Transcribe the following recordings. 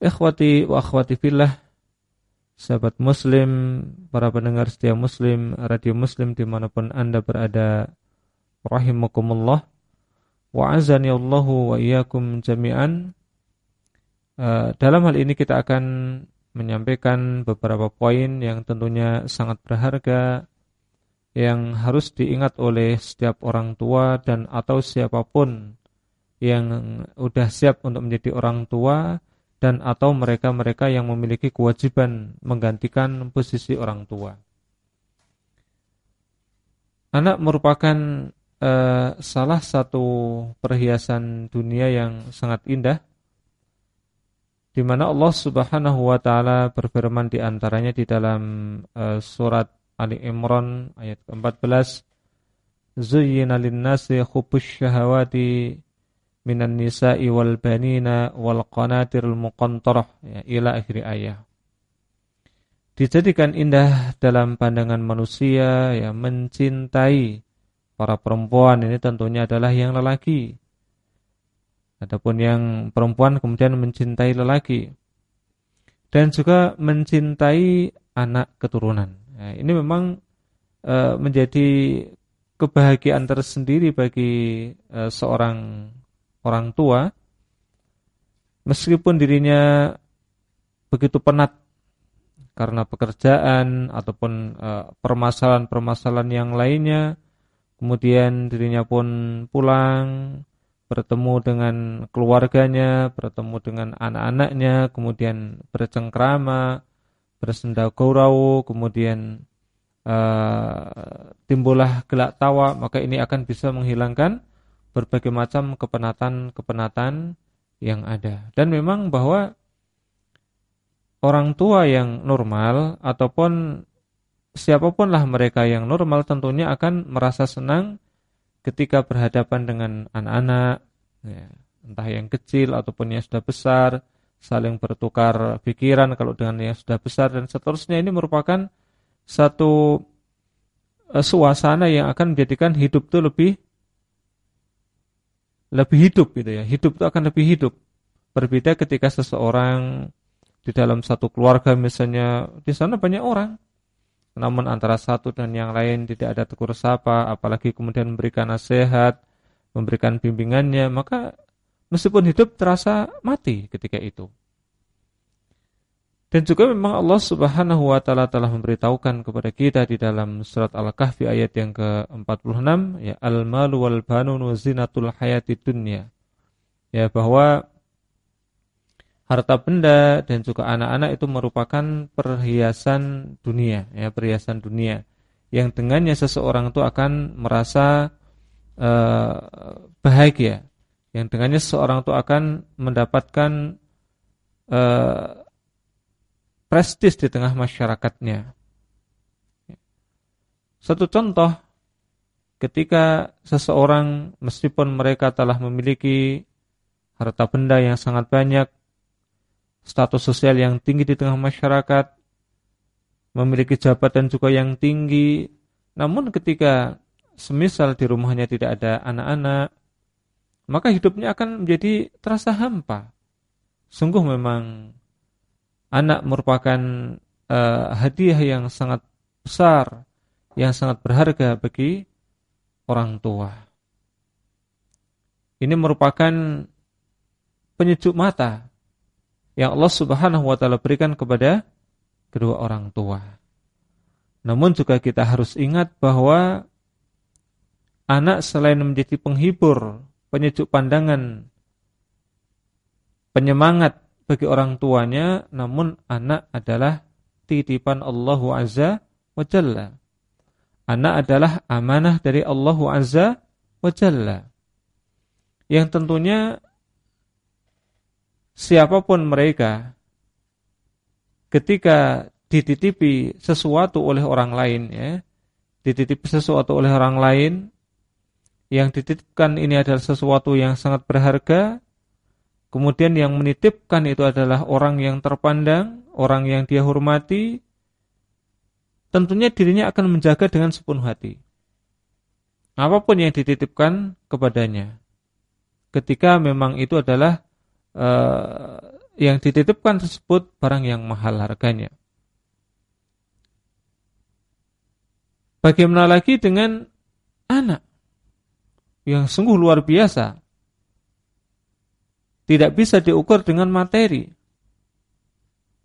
Ikhwati wa akhwati fillah Sahabat muslim Para pendengar setia muslim Radio muslim di mana pun anda berada Rahimakumullah. Wa azani Allahu wa iyakum jami'an. Uh, Dalam hal ini kita akan Menyampaikan beberapa poin Yang tentunya sangat berharga Yang harus diingat oleh Setiap orang tua dan atau siapa pun Yang udah siap untuk menjadi orang tua dan atau mereka-mereka yang memiliki kewajiban menggantikan posisi orang tua. Anak merupakan uh, salah satu perhiasan dunia yang sangat indah di mana Allah Subhanahu wa taala berfirman di antaranya di dalam uh, surat Ali Imran ayat ke-14 Zuyyina lin-nasi hubbus syahawati minan nisa'i wal banina wal qanatirul muqantarah ya, ila akhir ayat. Dijadikan indah dalam pandangan manusia ya mencintai para perempuan ini tentunya adalah yang lelaki. Adapun yang perempuan kemudian mencintai lelaki dan juga mencintai anak keturunan. Ya, ini memang e, menjadi kebahagiaan tersendiri bagi e, seorang orang tua meskipun dirinya begitu penat karena pekerjaan ataupun eh, permasalahan-permasalahan yang lainnya kemudian dirinya pun pulang bertemu dengan keluarganya bertemu dengan anak-anaknya kemudian bercengkrama bersenda gurau kemudian uh, timbullah gelak tawa maka ini akan bisa menghilangkan berbagai macam kepenatan-kepenatan yang ada. Dan memang bahwa orang tua yang normal ataupun siapa pun lah mereka yang normal tentunya akan merasa senang ketika berhadapan dengan anak-anak, ya, entah yang kecil ataupun yang sudah besar, saling bertukar pikiran kalau dengan yang sudah besar dan seterusnya ini merupakan satu uh, suasana yang akan menjadikan hidup itu lebih lebih hidup gitu ya. Hidup itu akan lebih hidup. Berbeda ketika seseorang di dalam satu keluarga misalnya di sana banyak orang. Namun antara satu dan yang lain tidak ada tegur sapa, apalagi kemudian memberikan nasihat, memberikan bimbingannya, maka meskipun hidup terasa mati ketika itu. Dan juga memang Allah Subhanahu wa taala telah memberitahukan kepada kita di dalam surat Al-Kahfi ayat yang ke-46 ya al-malu wal banun zinatul hayati dunya. Ya bahwa harta benda dan juga anak-anak itu merupakan perhiasan dunia, ya perhiasan dunia yang dengannya seseorang itu akan merasa uh, bahagia, yang dengannya seseorang itu akan mendapatkan uh, prestis di tengah masyarakatnya. Satu contoh, ketika seseorang meskipun mereka telah memiliki harta benda yang sangat banyak, status sosial yang tinggi di tengah masyarakat, memiliki jabatan juga yang tinggi, namun ketika semisal di rumahnya tidak ada anak-anak, maka hidupnya akan menjadi terasa hampa. Sungguh memang anak merupakan uh, hadiah yang sangat besar, yang sangat berharga bagi orang tua. Ini merupakan penyejuk mata yang Allah Subhanahu wa taala berikan kepada kedua orang tua. Namun juga kita harus ingat bahwa anak selain menjadi penghibur, penyejuk pandangan, penyemangat bagi orang tuanya, namun anak adalah titipan Allah Azza wa Jalla. Anak adalah amanah dari Allah Azza wa Jalla. Yang tentunya siapa pun mereka ketika dititipi sesuatu oleh orang lain ya, dititipi sesuatu oleh orang lain yang dititipkan ini adalah sesuatu yang sangat berharga Kemudian yang menitipkan itu adalah orang yang terpandang, orang yang dia hormati. Tentunya dirinya akan menjaga dengan sepenuh hati. Apa pun yang dititipkan kepadanya. Ketika memang itu adalah uh, yang dititipkan tersebut barang yang mahal harganya. Bagaimana lagi dengan anak yang sungguh luar biasa. Tidak bisa diukur dengan materi.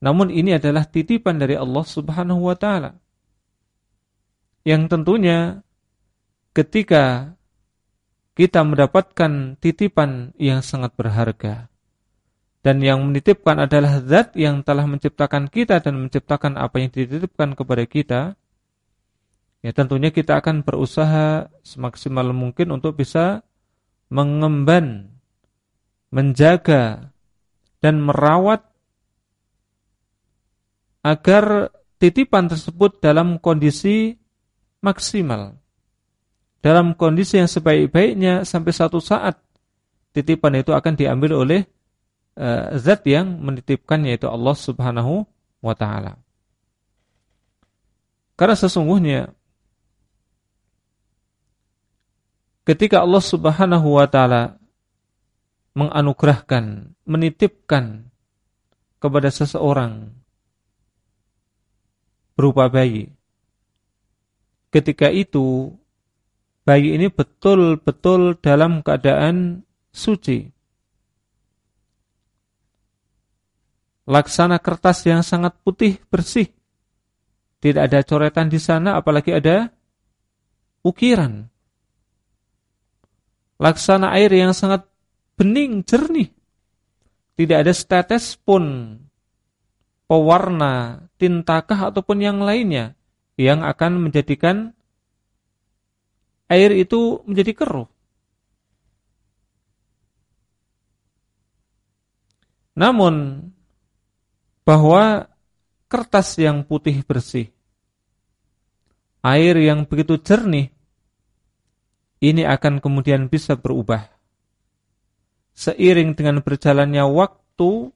Namun ini adalah titipan dari Allah Subhanahu wa taala. Yang tentunya ketika kita mendapatkan titipan yang sangat berharga dan yang menitipkan adalah zat yang telah menciptakan kita dan menciptakan apa yang dititipkan kepada kita, ya tentunya kita akan berusaha semaksimal mungkin untuk bisa mengemban, menjaga, dan merawat agar titipan tersebut dalam kondisi maksimal. Dalam kondisi yang sebaik-baiknya sampai satu saat titipan itu akan diambil oleh uh, zat yang menitipkan yaitu Allah Subhanahu wa taala. Karena sesungguhnya ketika Allah Subhanahu wa taala menganugerahkan, menitipkan kepada seseorang berupa bayi. Ketika itu bayi ini betul-betul dalam keadaan suci. Laksana kertas yang sangat putih bersih. Tidak ada coretan di sana apalagi ada ukiran laksana air yang sangat bening, jernih. Tidak ada setetes pun pewarna, tintakah ataupun yang lainnya yang akan menjadikan air itu menjadi keruh. Namun bahwa kertas yang putih bersih, air yang begitu jernih ini akan kemudian bisa berubah. Seiring dengan berjalannya waktu,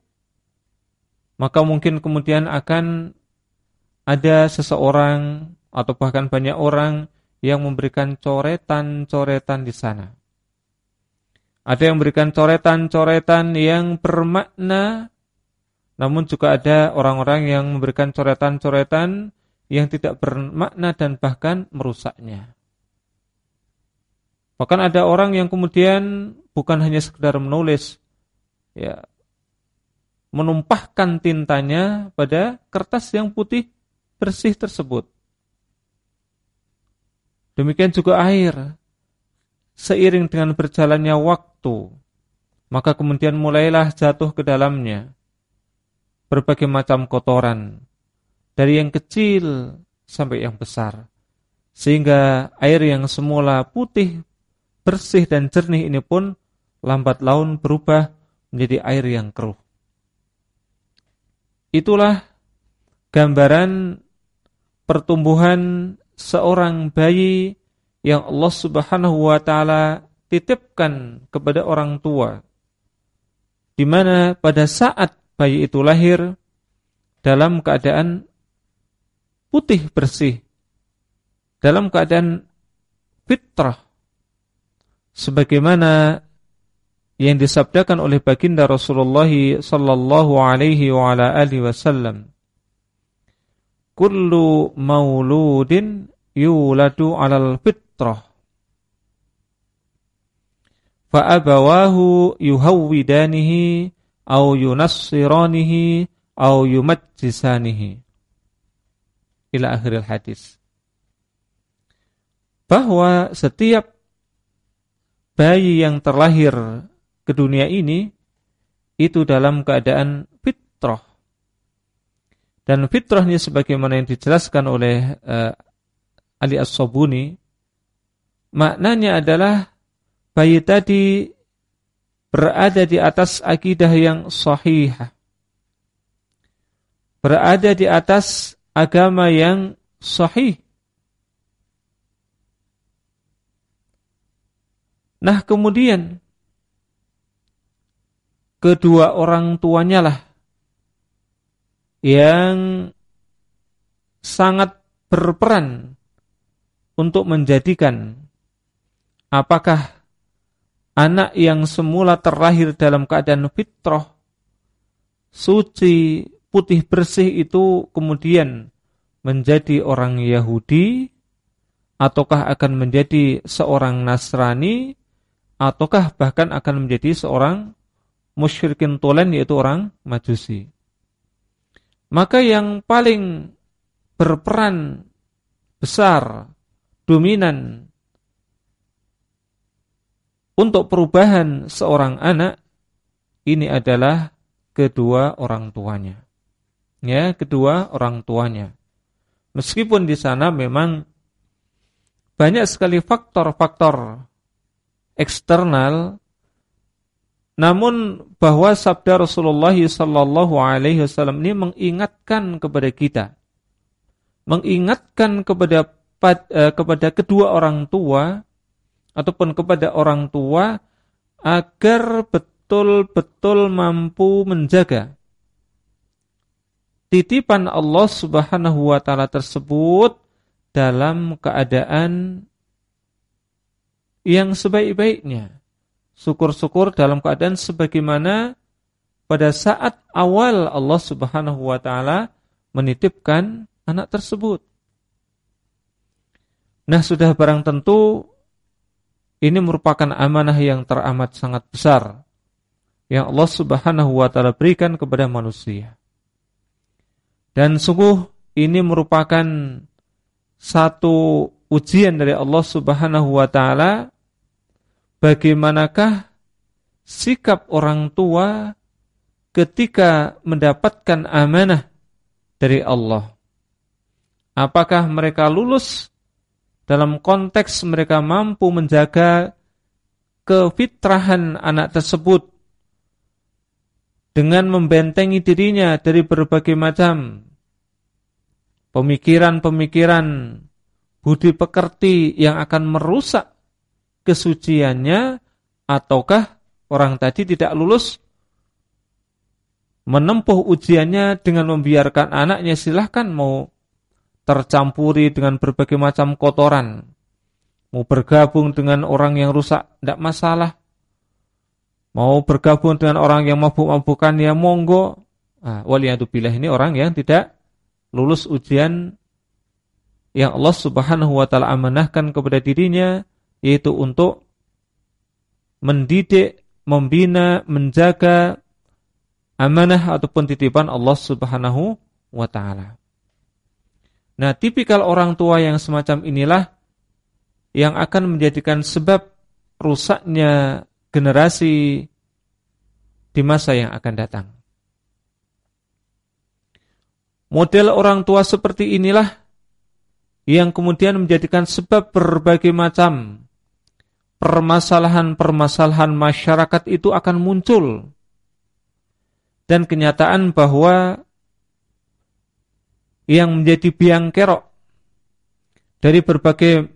maka mungkin kemudian akan ada seseorang atau bahkan banyak orang yang memberikan coretan-coretan di sana. Ada yang memberikan coretan-coretan yang bermakna, namun juga ada orang-orang yang memberikan coretan-coretan yang tidak bermakna dan bahkan merusaknya. Bahkan ada orang yang kemudian bukan hanya sekedar menulis, ya, menumpahkan tintanya pada kertas yang putih bersih tersebut. Demikian juga air. Seiring dengan berjalannya waktu, maka kemudian mulailah jatuh ke dalamnya berbagai macam kotoran, dari yang kecil sampai yang besar. Sehingga air yang semula putih bersih dan jernih ini pun lambat laun berubah menjadi air yang keruh. Itulah gambaran pertumbuhan seorang bayi yang Allah Subhanahu wa taala titipkan kepada orang tua. Di mana pada saat bayi itu lahir dalam keadaan putih bersih, dalam keadaan fitrah, sebagaimana yang disabdakan oleh baginda Rasulullah sallallahu alaihi wa ala alihi wasallam. Kullu mauludin yuladu 'alal fitrah. Fa abawahu yuhawwidanihi aw yunassiranihi aw yumajjisanihi. Ila akhiril hadis. Bahwa setiap bayi yang terlahir ke dunia ini itu dalam keadaan fitrah. Dan fitrah ini sebagaimana yang dijelaskan oleh uh, Ali As-Sabuni, maknanya adalah bayi tadi berada di atas akidah yang sahih. Berada di atas agama yang sahih. Nah kemudian kedua orang tuanya lah yang sangat berperan untuk menjadikan apakah anak yang semula terlahir dalam keadaan fitrah suci, putih bersih itu kemudian menjadi orang Yahudi ataukah akan menjadi seorang Nasrani ataukah bahkan akan menjadi seorang musyrikin tulen yaitu orang Majusi. Maka yang paling berperan besar, dominan untuk perubahan seorang anak ini adalah kedua orang tuanya. Ya, kedua orang tuanya. Meskipun di sana memang banyak sekali faktor-faktor eksternal. Namun bahwa sabda Rasulullah sallallahu alaihi wasallam ini mengingatkan kepada kita. Mengingatkan kepada eh, kepada kedua orang tua ataupun kepada orang tua agar betul-betul mampu menjaga titipan Allah Subhanahu wa taala tersebut dalam keadaan yang sebaik-baiknya. Syukur-syukur dalam keadaan sebagaimana pada saat awal Allah Subhanahu wa taala menitipkan anak tersebut. Nah, sudah barang tentu ini merupakan amanah yang teramat sangat besar yang Allah Subhanahu wa taala berikan kepada manusia. Dan sungguh ini merupakan satu ujian dari Allah Subhanahu wa taala bagaimanakah sikap orang tua ketika mendapatkan amanah dari Allah. Apakah mereka lulus dalam konteks mereka mampu menjaga kefitrahan anak tersebut dengan membentengi dirinya dari berbagai macam pemikiran-pemikiran budi pekerti yang akan merusak kesuciannya ataukah orang tadi tidak lulus? Menempuh ujiannya dengan membiarkan anaknya silahkan mau tercampuri dengan berbagai macam kotoran. Mau bergabung dengan orang yang rusak tidak masalah. Mau bergabung dengan orang yang mabuk-mabukan ya monggo. Nah, waliyatubillah ini orang yang tidak lulus ujian yang Allah Subhanahu wa taala amanahkan kepada dirinya yaitu untuk mendidik, membina, menjaga amanah ataupun titipan Allah Subhanahu wa taala. Nah, tipikal orang tua yang semacam inilah yang akan menjadikan sebab rusaknya generasi di masa yang akan datang. Model orang tua seperti inilah yang kemudian menjadikan sebab berbagai macam permasalahan-permasalahan masyarakat itu akan muncul. Dan kenyataan bahwa yang menjadi biang kerok dari berbagai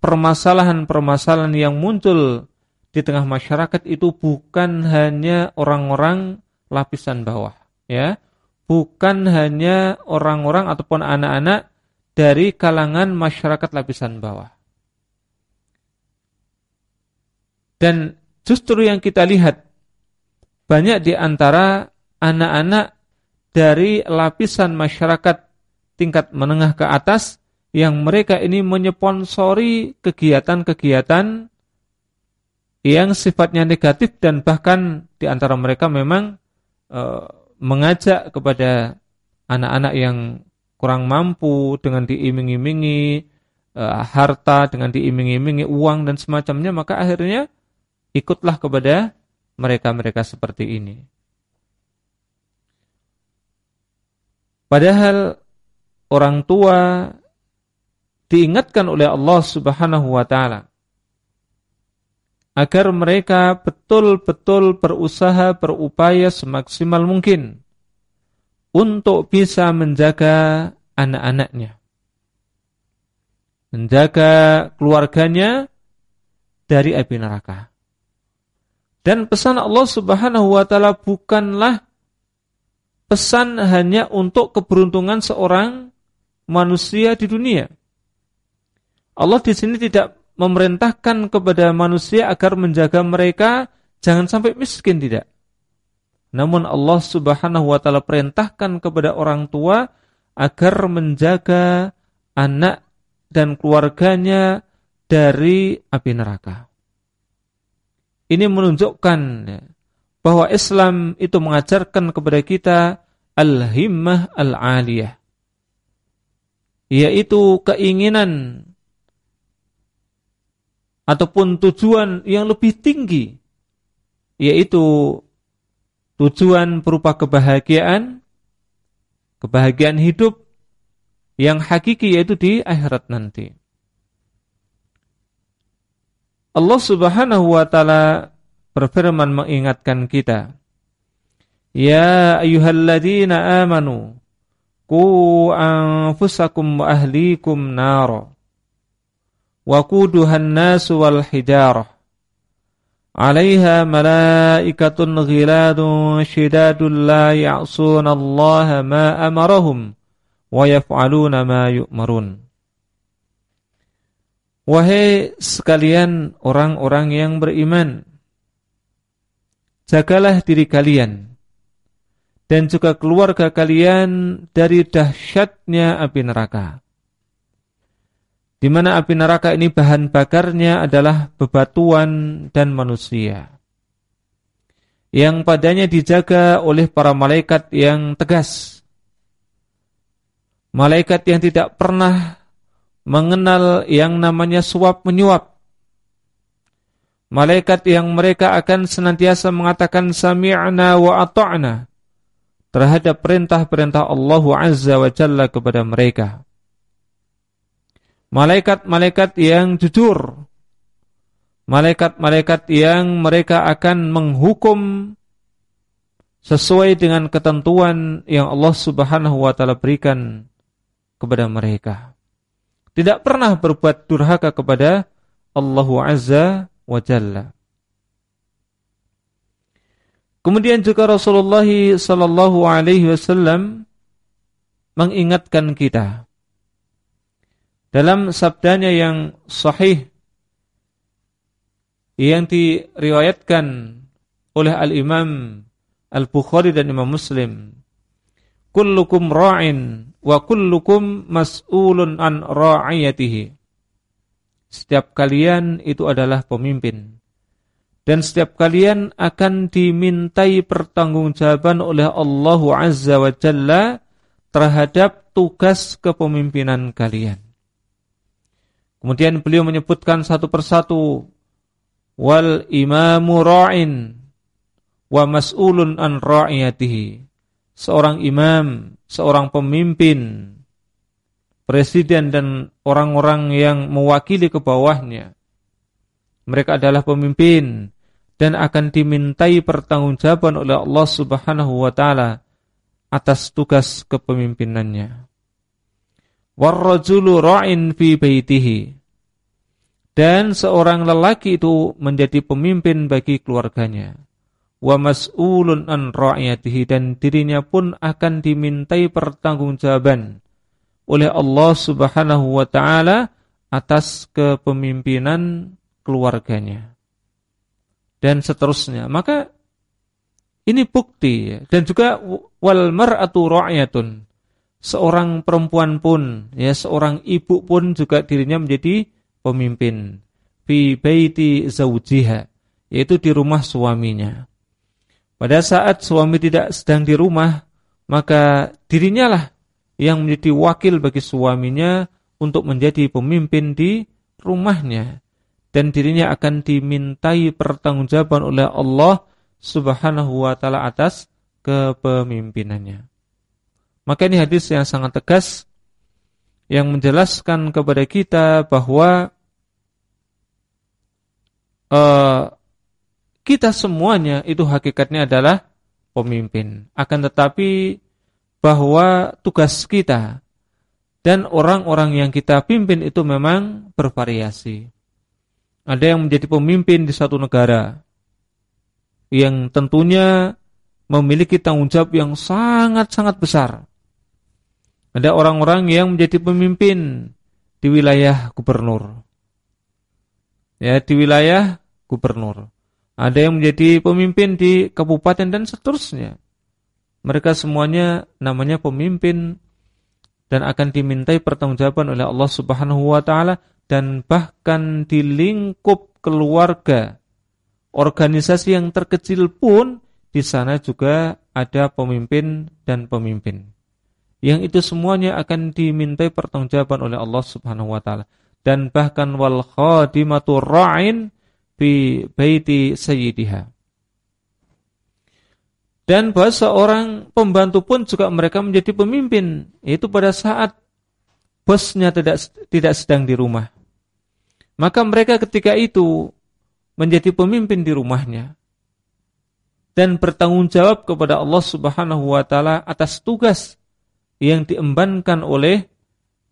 permasalahan-permasalahan yang muncul di tengah masyarakat itu bukan hanya orang-orang lapisan bawah, ya bukan hanya orang-orang ataupun anak-anak dari kalangan masyarakat lapisan bawah. Dan justru yang kita lihat banyak di antara anak-anak dari lapisan masyarakat tingkat menengah ke atas yang mereka ini menyponsori kegiatan-kegiatan yang sifatnya negatif dan bahkan di antara mereka memang uh, mengajak kepada anak-anak yang kurang mampu dengan diiming-imingi uh, harta, dengan diiming-imingi uang dan semacamnya, maka akhirnya ikutlah kepada mereka-mereka seperti ini. Padahal orang tua diingatkan oleh Allah Subhanahu wa taala agar mereka betul-betul berusaha berupaya semaksimal mungkin untuk bisa menjaga anak-anaknya. Menjaga keluarganya dari api neraka. Dan pesan Allah Subhanahu wa taala bukanlah pesan hanya untuk keberuntungan seorang manusia di dunia. Allah di sini tidak memerintahkan kepada manusia agar menjaga mereka jangan sampai miskin tidak. Namun Allah Subhanahu wa taala perintahkan kepada orang tua agar menjaga anak dan keluarganya dari api neraka. Ini menunjukkan bahwa Islam itu mengajarkan kepada kita al-himmah al-aliyah. Yaitu keinginan ataupun tujuan yang lebih tinggi. Yaitu tujuan berupa kebahagiaan, kebahagiaan hidup yang hakiki yaitu di akhirat nanti. Allah Subhanahu wa taala berfirman mengingatkan kita, Ya ayyuhalladzina amanu qu anfusakum wa ahlikum nar wa quduhan nas wal hijarah 'alaiha malaikatun ghiladun shidadun la ya'suna Allah ma amarahum wa yaf'aluna ma yu'marun Wahai sekalian orang-orang yang beriman, jagalah diri kalian dan juga keluarga kalian dari dahsyatnya api neraka. Di mana api neraka ini bahan bakarnya adalah bebatuan dan manusia. Yang padanya dijaga oleh para malaikat yang tegas. Malaikat yang tidak pernah mengenal yang namanya suap menyuap. Malaikat yang mereka akan senantiasa mengatakan sami'na wa ata'na terhadap perintah-perintah Allah Azza wa Jalla kepada mereka. Malaikat-malaikat yang jujur. Malaikat-malaikat yang mereka akan menghukum sesuai dengan ketentuan yang Allah Subhanahu wa taala berikan kepada mereka tidak pernah berbuat durhaka kepada Allah Azza wa Jalla. Kemudian juga Rasulullah sallallahu alaihi wasallam mengingatkan kita dalam sabdanya yang sahih yang diriwayatkan oleh Al-Imam Al-Bukhari dan Imam Muslim kullukum ra'in wa kullukum mas'ulun an ra'iyatihi. Setiap kalian itu adalah pemimpin. Dan setiap kalian akan dimintai pertanggungjawaban oleh Allah Azza wa Jalla terhadap tugas kepemimpinan kalian. Kemudian beliau menyebutkan satu persatu wal imamu ra'in wa mas'ulun an ra'iyatihi seorang imam, seorang pemimpin, presiden dan orang-orang yang mewakili ke bawahnya. Mereka adalah pemimpin dan akan dimintai pertanggungjawaban oleh Allah Subhanahu wa taala atas tugas kepemimpinannya. Warrajulu ra'in fi baitihi. Dan seorang lelaki itu menjadi pemimpin bagi keluarganya wa mas'ulun an ra'iyatihi dan dirinya pun akan dimintai pertanggungjawaban oleh Allah Subhanahu wa taala atas kepemimpinan keluarganya dan seterusnya. Maka ini bukti. Dan juga wal mar'atu ra'iyatun seorang perempuan pun ya seorang ibu pun juga dirinya menjadi pemimpin. Fi baiti zaujiha yaitu di rumah suaminya pada saat suami tidak sedang di rumah, maka dirinya lah yang menjadi wakil bagi suaminya untuk menjadi pemimpin di rumahnya dan dirinya akan dimintai pertanggungjawaban oleh Allah Subhanahu wa taala atas kepemimpinannya. Maka ini hadis yang sangat tegas yang menjelaskan kepada kita bahwa uh, kita semuanya itu hakikatnya adalah pemimpin. Akan tetapi bahwa tugas kita dan orang-orang yang kita pimpin itu memang bervariasi. Ada yang menjadi pemimpin di satu negara yang tentunya memiliki tanggung jawab yang sangat-sangat besar. Ada orang-orang yang menjadi pemimpin di wilayah gubernur. Ya, di wilayah gubernur. Ada yang menjadi pemimpin di kabupaten dan seterusnya. Mereka semuanya namanya pemimpin dan akan dimintai pertanggungjawaban oleh Allah Subhanahu wa taala dan bahkan di lingkup keluarga organisasi yang terkecil pun di sana juga ada pemimpin dan pemimpin. Yang itu semuanya akan dimintai pertanggungjawaban oleh Allah Subhanahu wa taala dan bahkan wal khadimatu ra'in fi baiti sayyidiha. Dan bahwa seorang pembantu pun juga mereka menjadi pemimpin, yaitu pada saat bosnya tidak tidak sedang di rumah. Maka mereka ketika itu menjadi pemimpin di rumahnya dan bertanggung jawab kepada Allah Subhanahu wa taala atas tugas yang diembankan oleh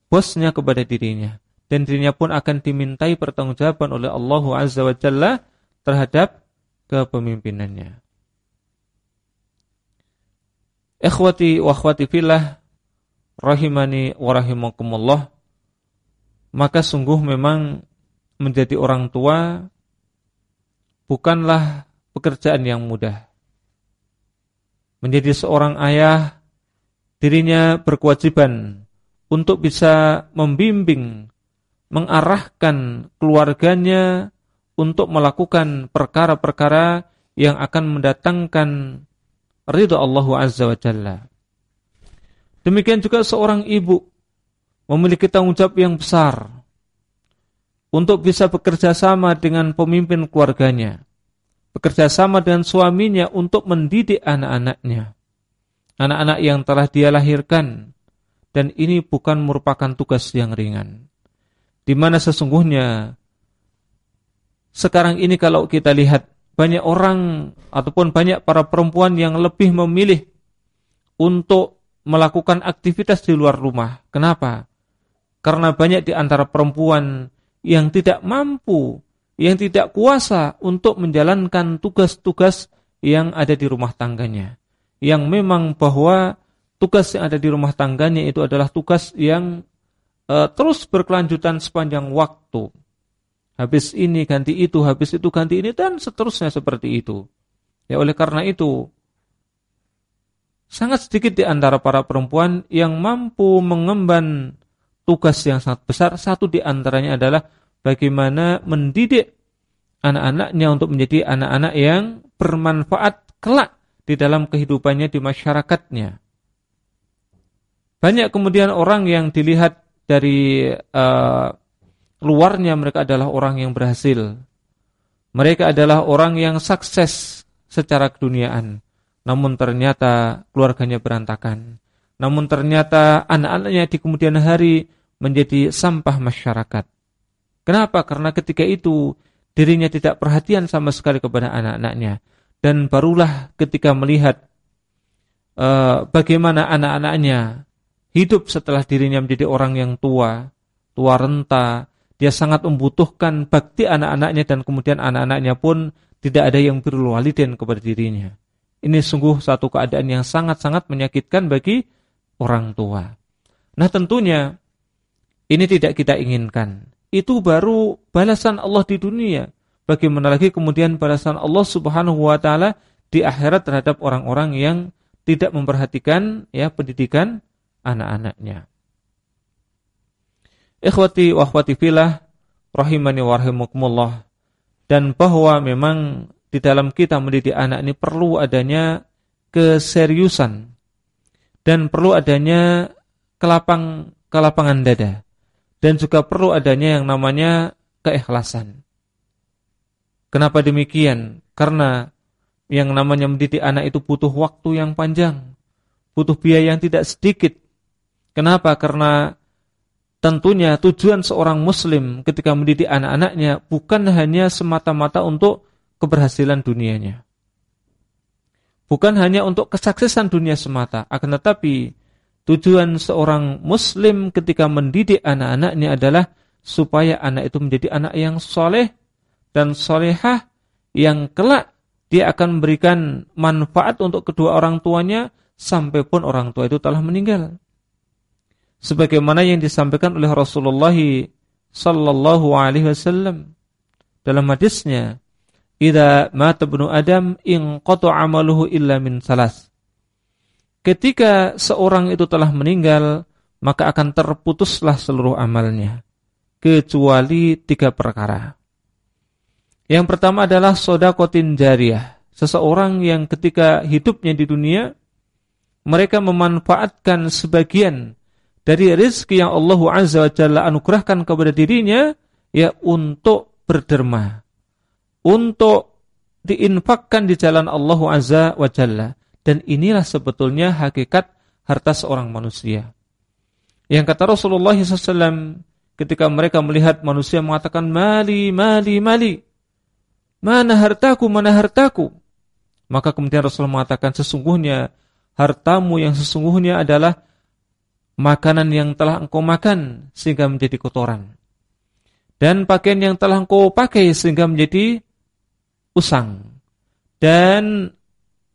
bosnya kepada dirinya dan dirinya pun akan dimintai pertanggungjawaban oleh Allah Azza wa Jalla terhadap kepemimpinannya. Ikhwati wa akhwati fillah rahimani wa rahimakumullah maka sungguh memang menjadi orang tua bukanlah pekerjaan yang mudah. Menjadi seorang ayah dirinya berkewajiban untuk bisa membimbing, mengarahkan keluarganya untuk melakukan perkara-perkara yang akan mendatangkan ridha Allah Azza wa Jalla. Demikian juga seorang ibu memiliki tanggung jawab yang besar untuk bisa bekerja sama dengan pemimpin keluarganya, bekerja sama dengan suaminya untuk mendidik anak-anaknya, anak-anak yang telah dia lahirkan, dan ini bukan merupakan tugas yang ringan. Di mana sesungguhnya sekarang ini kalau kita lihat banyak orang ataupun banyak para perempuan yang lebih memilih untuk melakukan aktivitas di luar rumah. Kenapa? Karena banyak di antara perempuan yang tidak mampu, yang tidak kuasa untuk menjalankan tugas-tugas yang ada di rumah tangganya. Yang memang bahwa tugas yang ada di rumah tangganya itu adalah tugas yang uh, terus berkelanjutan sepanjang waktu habis ini ganti itu, habis itu ganti ini dan seterusnya seperti itu. Ya oleh karena itu sangat sedikit di antara para perempuan yang mampu mengemban tugas yang sangat besar. Satu di antaranya adalah bagaimana mendidik anak-anaknya untuk menjadi anak-anak yang bermanfaat kelak di dalam kehidupannya di masyarakatnya. Banyak kemudian orang yang dilihat dari uh, luarnya mereka adalah orang yang berhasil. Mereka adalah orang yang sukses secara keduniaan. Namun ternyata keluarganya berantakan. Namun ternyata anak-anaknya di kemudian hari menjadi sampah masyarakat. Kenapa? Karena ketika itu dirinya tidak perhatian sama sekali kepada anak-anaknya. Dan barulah ketika melihat uh, bagaimana anak-anaknya hidup setelah dirinya menjadi orang yang tua, tua renta, dia sangat membutuhkan bakti anak-anaknya dan kemudian anak-anaknya pun tidak ada yang birrul walidain kepada dirinya. Ini sungguh satu keadaan yang sangat-sangat menyakitkan bagi orang tua. Nah tentunya ini tidak kita inginkan. Itu baru balasan Allah di dunia. Bagaimana lagi kemudian balasan Allah Subhanahu wa taala di akhirat terhadap orang-orang yang tidak memperhatikan ya pendidikan anak-anaknya. Ikhwati wa akhwati filah rahimani wa rahimakumullah dan bahwa memang di dalam kita mendidik anak ini perlu adanya keseriusan dan perlu adanya kelapang kelapangan dada dan juga perlu adanya yang namanya keikhlasan. Kenapa demikian? Karena yang namanya mendidik anak itu butuh waktu yang panjang, butuh biaya yang tidak sedikit. Kenapa? Karena Tentunya tujuan seorang muslim ketika mendidik anak-anaknya bukan hanya semata-mata untuk keberhasilan dunianya. Bukan hanya untuk kesuksesan dunia semata, akan tetapi tujuan seorang muslim ketika mendidik anak-anaknya adalah supaya anak itu menjadi anak yang soleh dan solehah yang kelak dia akan memberikan manfaat untuk kedua orang tuanya sampai pun orang tua itu telah meninggal sebagaimana yang disampaikan oleh Rasulullah sallallahu alaihi wasallam dalam hadisnya idza mata ibnu adam in qata amaluhu illa min salas. Ketika seorang itu telah meninggal, maka akan terputuslah seluruh amalnya kecuali tiga perkara. Yang pertama adalah sodakotin jariah. Seseorang yang ketika hidupnya di dunia, mereka memanfaatkan sebagian dari rezeki yang Allah Azza wa Jalla anugerahkan kepada dirinya ya untuk berderma untuk diinfakkan di jalan Allah Azza wa Jalla. Dan inilah sebetulnya hakikat harta seorang manusia. Yang kata Rasulullah SAW ketika mereka melihat manusia mengatakan mali, mali, mali. Mana hartaku, mana hartaku. Maka kemudian Rasulullah mengatakan sesungguhnya hartamu yang sesungguhnya adalah makanan yang telah engkau makan sehingga menjadi kotoran. Dan pakaian yang telah engkau pakai sehingga menjadi usang dan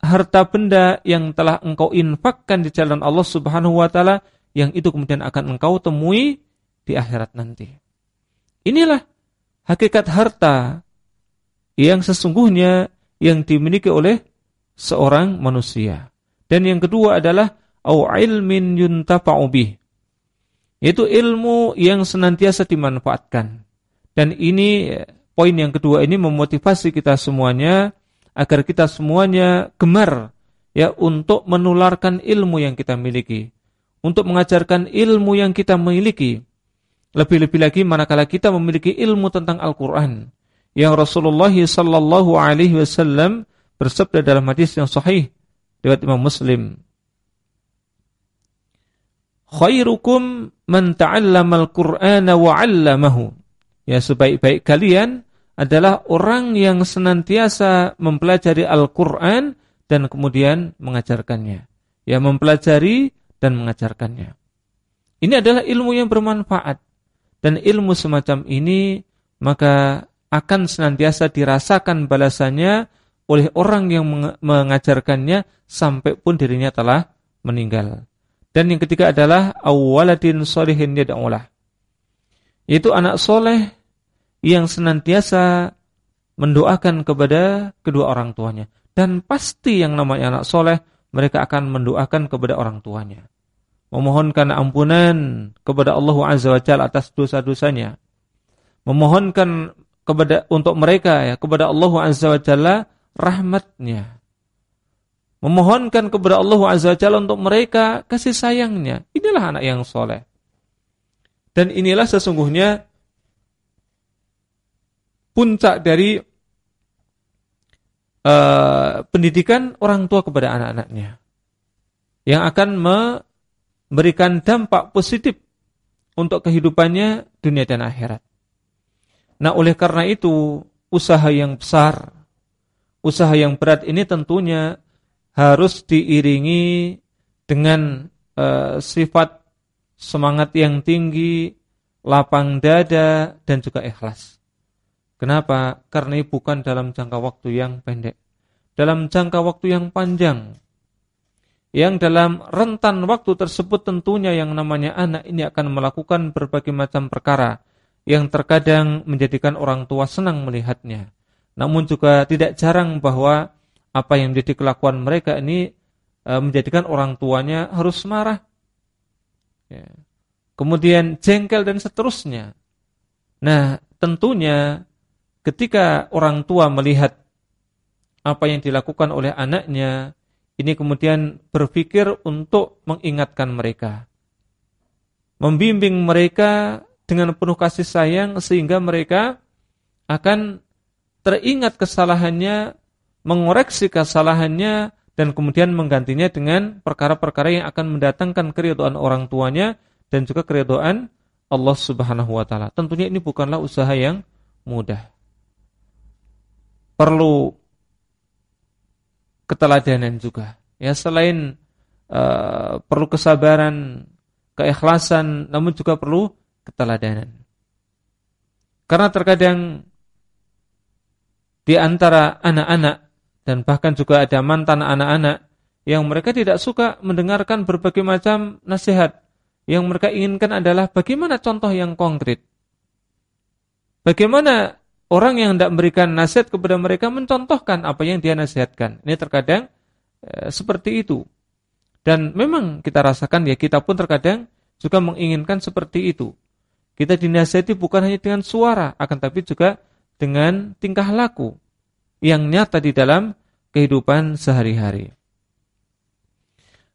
harta benda yang telah engkau infakkan di jalan Allah Subhanahu wa taala yang itu kemudian akan engkau temui di akhirat nanti. Inilah hakikat harta yang sesungguhnya yang dimiliki oleh seorang manusia. Dan yang kedua adalah au ilmin yuntafa'u bih. Yaitu ilmu yang senantiasa dimanfaatkan. Dan ini poin yang kedua ini memotivasi kita semuanya agar kita semuanya gemar ya untuk menularkan ilmu yang kita miliki, untuk mengajarkan ilmu yang kita miliki. Lebih-lebih lagi manakala kita memiliki ilmu tentang Al-Qur'an yang Rasulullah sallallahu alaihi wasallam bersabda dalam hadis yang sahih riwayat Imam Muslim. Khairukum man ta'allama al-Qur'ana wa 'allamahu. Ya sebaik-baik kalian adalah orang yang senantiasa mempelajari Al-Quran dan kemudian mengajarkannya. Ya, mempelajari dan mengajarkannya. Ini adalah ilmu yang bermanfaat. Dan ilmu semacam ini maka akan senantiasa dirasakan balasannya oleh orang yang mengajarkannya sampai pun dirinya telah meninggal. Dan yang ketiga adalah awaladin solihin yada'ulah. Yaitu anak soleh yang senantiasa mendoakan kepada kedua orang tuanya. Dan pasti yang namanya anak soleh, mereka akan mendoakan kepada orang tuanya. Memohonkan ampunan kepada Allah Azza wa atas dosa-dosanya. Memohonkan kepada untuk mereka ya kepada Allah Azza wa rahmatnya. Memohonkan kepada Allah Azza Jalla untuk mereka kasih sayangnya. Inilah anak yang soleh. Dan inilah sesungguhnya puncak dari uh, pendidikan orang tua kepada anak-anaknya yang akan memberikan dampak positif untuk kehidupannya dunia dan akhirat. Nah, oleh karena itu, usaha yang besar, usaha yang berat ini tentunya harus diiringi dengan uh, sifat semangat yang tinggi, lapang dada dan juga ikhlas. Kenapa? Karena bukan dalam jangka waktu yang pendek. Dalam jangka waktu yang panjang. Yang dalam rentan waktu tersebut tentunya yang namanya anak ini akan melakukan berbagai macam perkara yang terkadang menjadikan orang tua senang melihatnya. Namun juga tidak jarang bahwa apa yang menjadi kelakuan mereka ini e, menjadikan orang tuanya harus marah. Ya. Kemudian jengkel dan seterusnya. Nah, tentunya ketika orang tua melihat apa yang dilakukan oleh anaknya, ini kemudian berpikir untuk mengingatkan mereka. Membimbing mereka dengan penuh kasih sayang sehingga mereka akan teringat kesalahannya, mengoreksi kesalahannya dan kemudian menggantinya dengan perkara-perkara yang akan mendatangkan keridhaan orang tuanya dan juga keridhaan Allah Subhanahu wa taala. Tentunya ini bukanlah usaha yang mudah perlu keteladanan juga. Ya selain uh, perlu kesabaran, keikhlasan, namun juga perlu keteladanan. Karena terkadang di antara anak-anak dan bahkan juga ada mantan anak-anak yang mereka tidak suka mendengarkan berbagai macam nasihat. Yang mereka inginkan adalah bagaimana contoh yang konkret. Bagaimana orang yang tidak memberikan nasihat kepada mereka mencontohkan apa yang dia nasihatkan. Ini terkadang e, seperti itu. Dan memang kita rasakan ya kita pun terkadang juga menginginkan seperti itu. Kita dinasihati bukan hanya dengan suara, akan tapi juga dengan tingkah laku yang nyata di dalam kehidupan sehari-hari.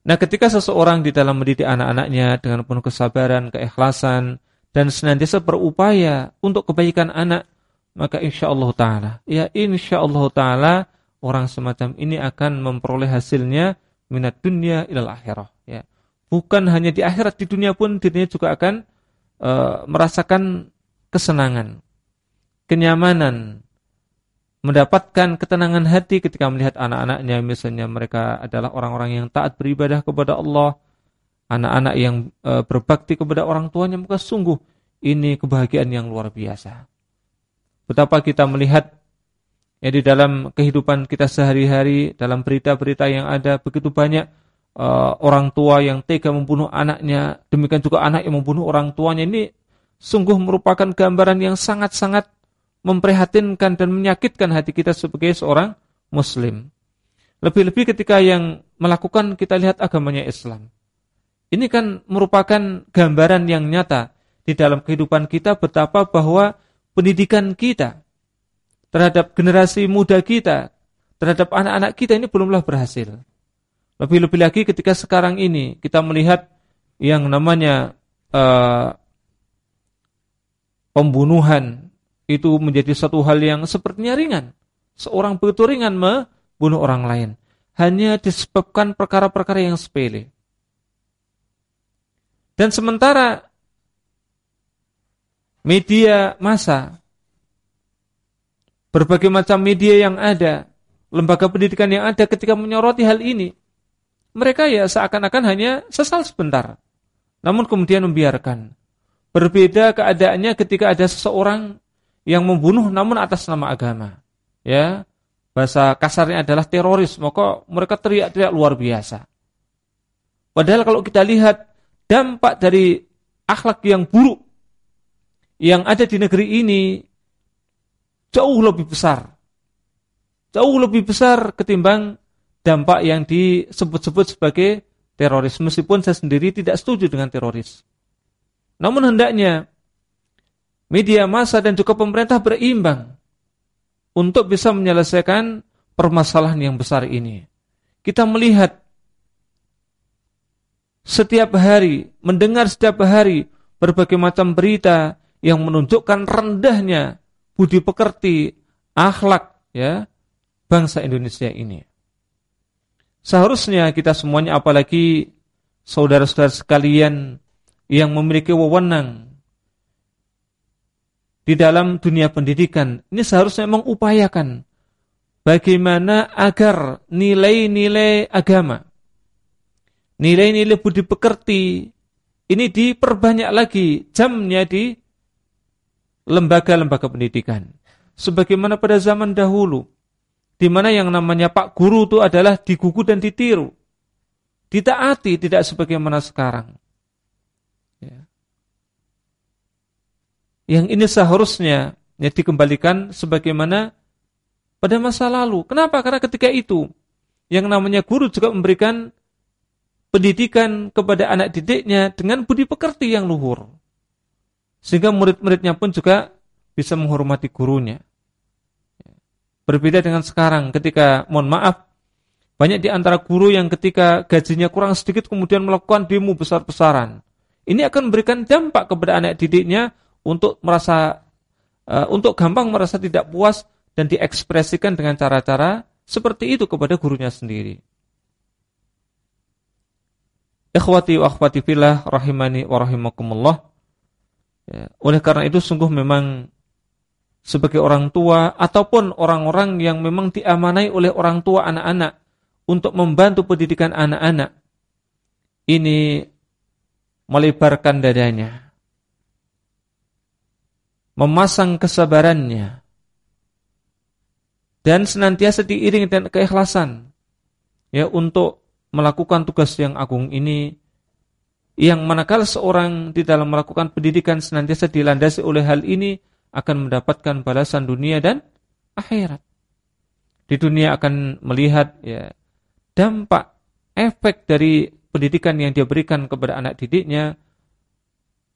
Nah, ketika seseorang di dalam mendidik anak-anaknya dengan penuh kesabaran, keikhlasan, dan senantiasa berupaya untuk kebaikan anak, maka insya Allah Taala, ya insya Allah Taala orang semacam ini akan memperoleh hasilnya minat dunia ilal akhirah. Ya, bukan hanya di akhirat di dunia pun dirinya juga akan uh, merasakan kesenangan, kenyamanan, mendapatkan ketenangan hati ketika melihat anak-anaknya. Misalnya mereka adalah orang-orang yang taat beribadah kepada Allah. Anak-anak yang e, berbakti kepada orang tuanya. Maka sungguh ini kebahagiaan yang luar biasa. Betapa kita melihat ya di dalam kehidupan kita sehari-hari dalam berita-berita yang ada begitu banyak e, orang tua yang tega membunuh anaknya demikian juga anak yang membunuh orang tuanya. Ini sungguh merupakan gambaran yang sangat-sangat memprihatinkan dan menyakitkan hati kita sebagai seorang muslim. Lebih-lebih ketika yang melakukan kita lihat agamanya Islam. Ini kan merupakan gambaran yang nyata di dalam kehidupan kita betapa bahwa pendidikan kita terhadap generasi muda kita, terhadap anak-anak kita ini belumlah berhasil. Lebih-lebih lagi ketika sekarang ini kita melihat yang namanya uh, pembunuhan itu menjadi satu hal yang sepertinya ringan. Seorang begitu ringan membunuh orang lain. Hanya disebabkan perkara-perkara yang sepele. Dan sementara media massa, berbagai macam media yang ada, lembaga pendidikan yang ada ketika menyoroti hal ini, mereka ya seakan-akan hanya sesal sebentar. Namun kemudian membiarkan. Berbeda keadaannya ketika ada seseorang yang membunuh namun atas nama agama. Ya. Bahasa kasarnya adalah teroris, maka mereka teriak-teriak luar biasa. Padahal kalau kita lihat dampak dari akhlak yang buruk yang ada di negeri ini jauh lebih besar. Jauh lebih besar ketimbang dampak yang disebut-sebut sebagai teroris. Meskipun saya sendiri tidak setuju dengan teroris. Namun hendaknya media massa dan juga pemerintah berimbang untuk bisa menyelesaikan permasalahan yang besar ini. Kita melihat setiap hari, mendengar setiap hari berbagai macam berita yang menunjukkan rendahnya budi pekerti, akhlak ya bangsa Indonesia ini. Seharusnya kita semuanya apalagi saudara-saudara sekalian yang memiliki wewenang di dalam dunia pendidikan ini seharusnya mengupayakan bagaimana agar nilai-nilai agama, nilai-nilai budi pekerti ini diperbanyak lagi jamnya di lembaga-lembaga pendidikan. Sebagaimana pada zaman dahulu, di mana yang namanya Pak Guru itu adalah digugu dan ditiru. Ditaati tidak sebagaimana sekarang. Yang ini seharusnya ya, dikembalikan sebagaimana pada masa lalu. Kenapa? Karena ketika itu yang namanya guru juga memberikan pendidikan kepada anak didiknya dengan budi pekerti yang luhur. Sehingga murid-muridnya pun juga bisa menghormati gurunya. Berbeda dengan sekarang ketika, mohon maaf, banyak di antara guru yang ketika gajinya kurang sedikit kemudian melakukan demo besar-besaran. Ini akan memberikan dampak kepada anak didiknya untuk merasa uh, untuk gampang merasa tidak puas dan diekspresikan dengan cara-cara seperti itu kepada gurunya sendiri. Ikhwati wa akhwati fillah rahimani wa rahimakumullah. Ya, oleh karena itu sungguh memang sebagai orang tua ataupun orang-orang yang memang diamanai oleh orang tua anak-anak untuk membantu pendidikan anak-anak ini melebarkan dadanya memasang kesabarannya dan senantiasa diiringi dengan keikhlasan ya untuk melakukan tugas yang agung ini yang manakala seorang di dalam melakukan pendidikan senantiasa dilandasi oleh hal ini akan mendapatkan balasan dunia dan akhirat. Di dunia akan melihat ya dampak efek dari pendidikan yang dia berikan kepada anak didiknya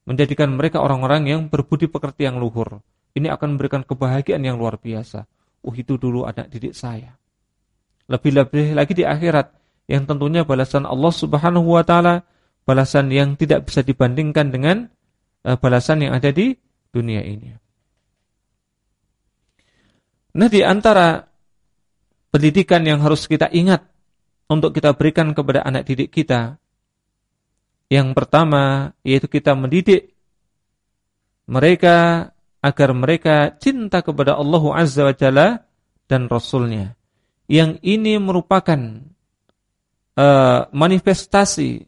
menjadikan mereka orang-orang yang berbudi pekerti yang luhur. Ini akan memberikan kebahagiaan yang luar biasa. Oh itu dulu anak didik saya. Lebih-lebih lagi di akhirat yang tentunya balasan Allah Subhanahu wa taala balasan yang tidak bisa dibandingkan dengan uh, balasan yang ada di dunia ini. Nah, di antara pendidikan yang harus kita ingat untuk kita berikan kepada anak didik kita yang pertama yaitu kita mendidik mereka agar mereka cinta kepada Allah Azza wa Jalla dan Rasulnya. Yang ini merupakan uh, manifestasi,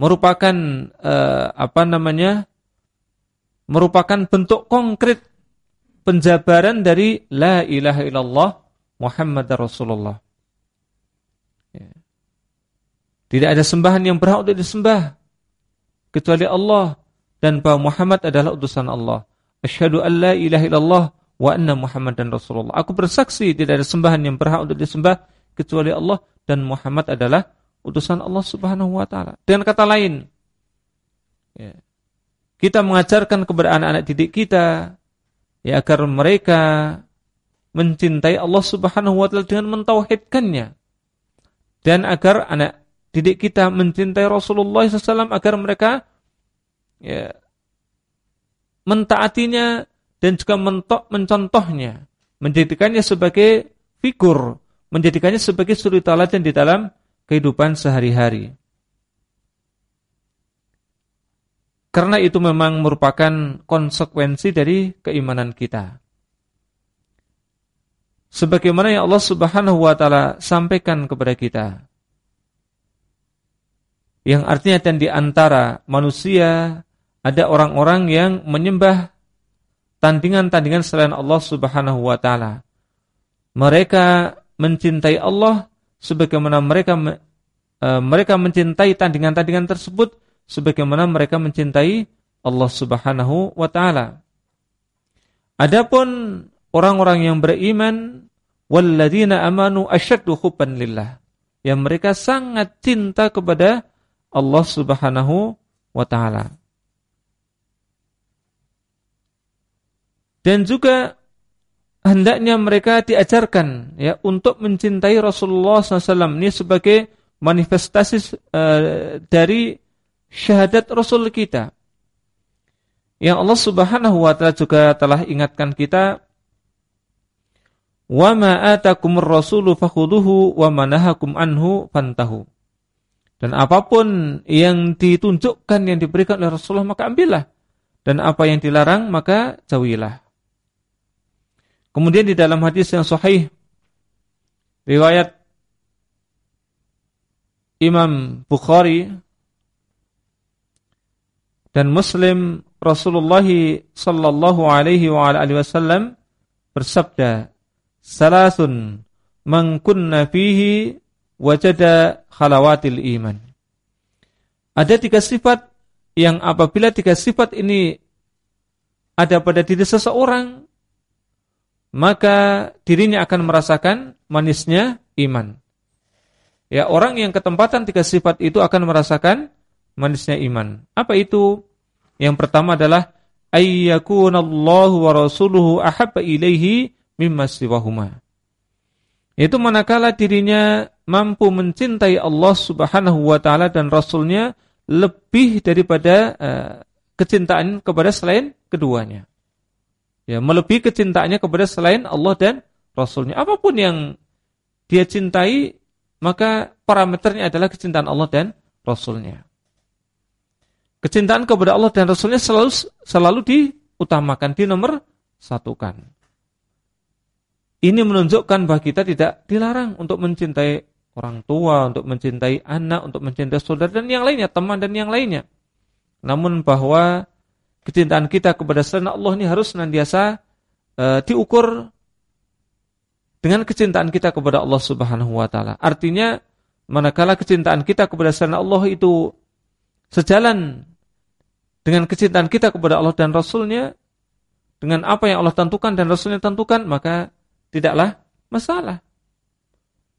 merupakan uh, apa namanya, merupakan bentuk konkret penjabaran dari La ilaha illallah Muhammad Rasulullah. Ya. Tidak ada sembahan yang berhak untuk disembah kecuali Allah dan bahwa Muhammad adalah utusan Allah. Asyhadu an la ilaha illallah wa anna Muhammadan Rasulullah. Aku bersaksi tidak ada sembahan yang berhak untuk disembah kecuali Allah dan Muhammad adalah utusan Allah Subhanahu wa taala. Dengan kata lain, ya, kita mengajarkan kepada anak-anak didik kita ya agar mereka mencintai Allah Subhanahu wa taala dengan mentauhidkannya. Dan agar anak didik kita mencintai Rasulullah SAW agar mereka ya, mentaatinya dan juga mentok mencontohnya, menjadikannya sebagai figur, menjadikannya sebagai suri teladan di dalam kehidupan sehari-hari. Karena itu memang merupakan konsekuensi dari keimanan kita. Sebagaimana yang Allah Subhanahu wa taala sampaikan kepada kita. Yang artinya dan di antara manusia ada orang-orang yang menyembah tandingan-tandingan selain Allah Subhanahu wa taala. Mereka mencintai Allah sebagaimana mereka uh, mereka mencintai tandingan-tandingan tersebut sebagaimana mereka mencintai Allah Subhanahu wa taala. Adapun orang-orang yang beriman walladzina amanu asyaddu hubban lillah. Yang mereka sangat cinta kepada Allah Subhanahu wa taala. Dan juga hendaknya mereka diajarkan ya untuk mencintai Rasulullah SAW ini sebagai manifestasi uh, dari syahadat Rasul kita. Yang Allah Subhanahu wa taala juga telah ingatkan kita wa ma atakumur rasulu fakhuduhu wa manahakum anhu fantahu. Dan apa pun yang ditunjukkan yang diberikan oleh Rasulullah maka ambillah dan apa yang dilarang maka jauhilah. Kemudian di dalam hadis yang sahih riwayat Imam Bukhari dan Muslim Rasulullah sallallahu alaihi wa alihi wasallam bersabda salasun man kunna fihi wajada khalawatil iman ada tiga sifat yang apabila tiga sifat ini ada pada diri seseorang maka dirinya akan merasakan manisnya iman. Ya, orang yang ketempatan tiga sifat itu akan merasakan manisnya iman. Apa itu? Yang pertama adalah ayyakunallahu wa rasuluhu ahabba ilaihi mimma siwahuma. Itu manakala dirinya mampu mencintai Allah Subhanahu wa taala dan rasulnya lebih daripada uh, kecintaan kepada selain keduanya ya melebihi kecintaannya kepada selain Allah dan Rasulnya. Apa pun yang dia cintai, maka parameternya adalah kecintaan Allah dan Rasulnya. Kecintaan kepada Allah dan Rasulnya selalu selalu diutamakan, di nomor satukan. Ini menunjukkan bahwa kita tidak dilarang untuk mencintai orang tua, untuk mencintai anak, untuk mencintai saudara dan yang lainnya, teman dan yang lainnya. Namun bahwa kecintaan kita kepada selain Allah ini harus senantiasa uh, diukur dengan kecintaan kita kepada Allah Subhanahu wa taala. Artinya manakala kecintaan kita kepada selain Allah itu sejalan dengan kecintaan kita kepada Allah dan Rasulnya, dengan apa yang Allah tentukan dan Rasulnya tentukan, maka tidaklah masalah.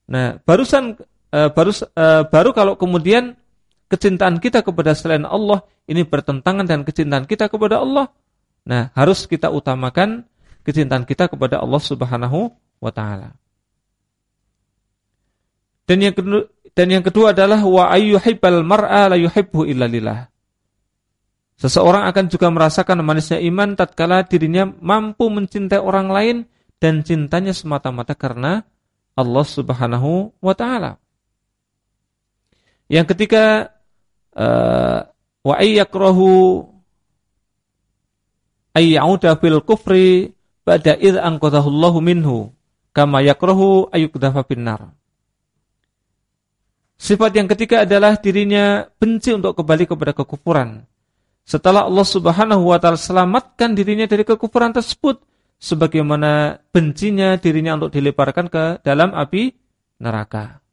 Nah, barusan uh, baru uh, baru kalau kemudian kecintaan kita kepada selain Allah ini bertentangan dengan kecintaan kita kepada Allah, nah harus kita utamakan kecintaan kita kepada Allah Subhanahu wa taala. Dan yang kedua, dan yang kedua adalah wa ayyuhibbal mar'a la yuhibbu illa lillah. Seseorang akan juga merasakan manisnya iman tatkala dirinya mampu mencintai orang lain dan cintanya semata-mata karena Allah Subhanahu wa taala. Yang ketiga uh, wa ayyakrahu ayyauda fil kufri ba'da id anqadhahu Allah minhu kama yakrahu ayyukdafa finnar. Sifat yang ketiga adalah dirinya benci untuk kembali kepada kekufuran setelah Allah Subhanahu wa taala selamatkan dirinya dari kekufuran tersebut sebagaimana bencinya dirinya untuk dilemparkan ke dalam api neraka.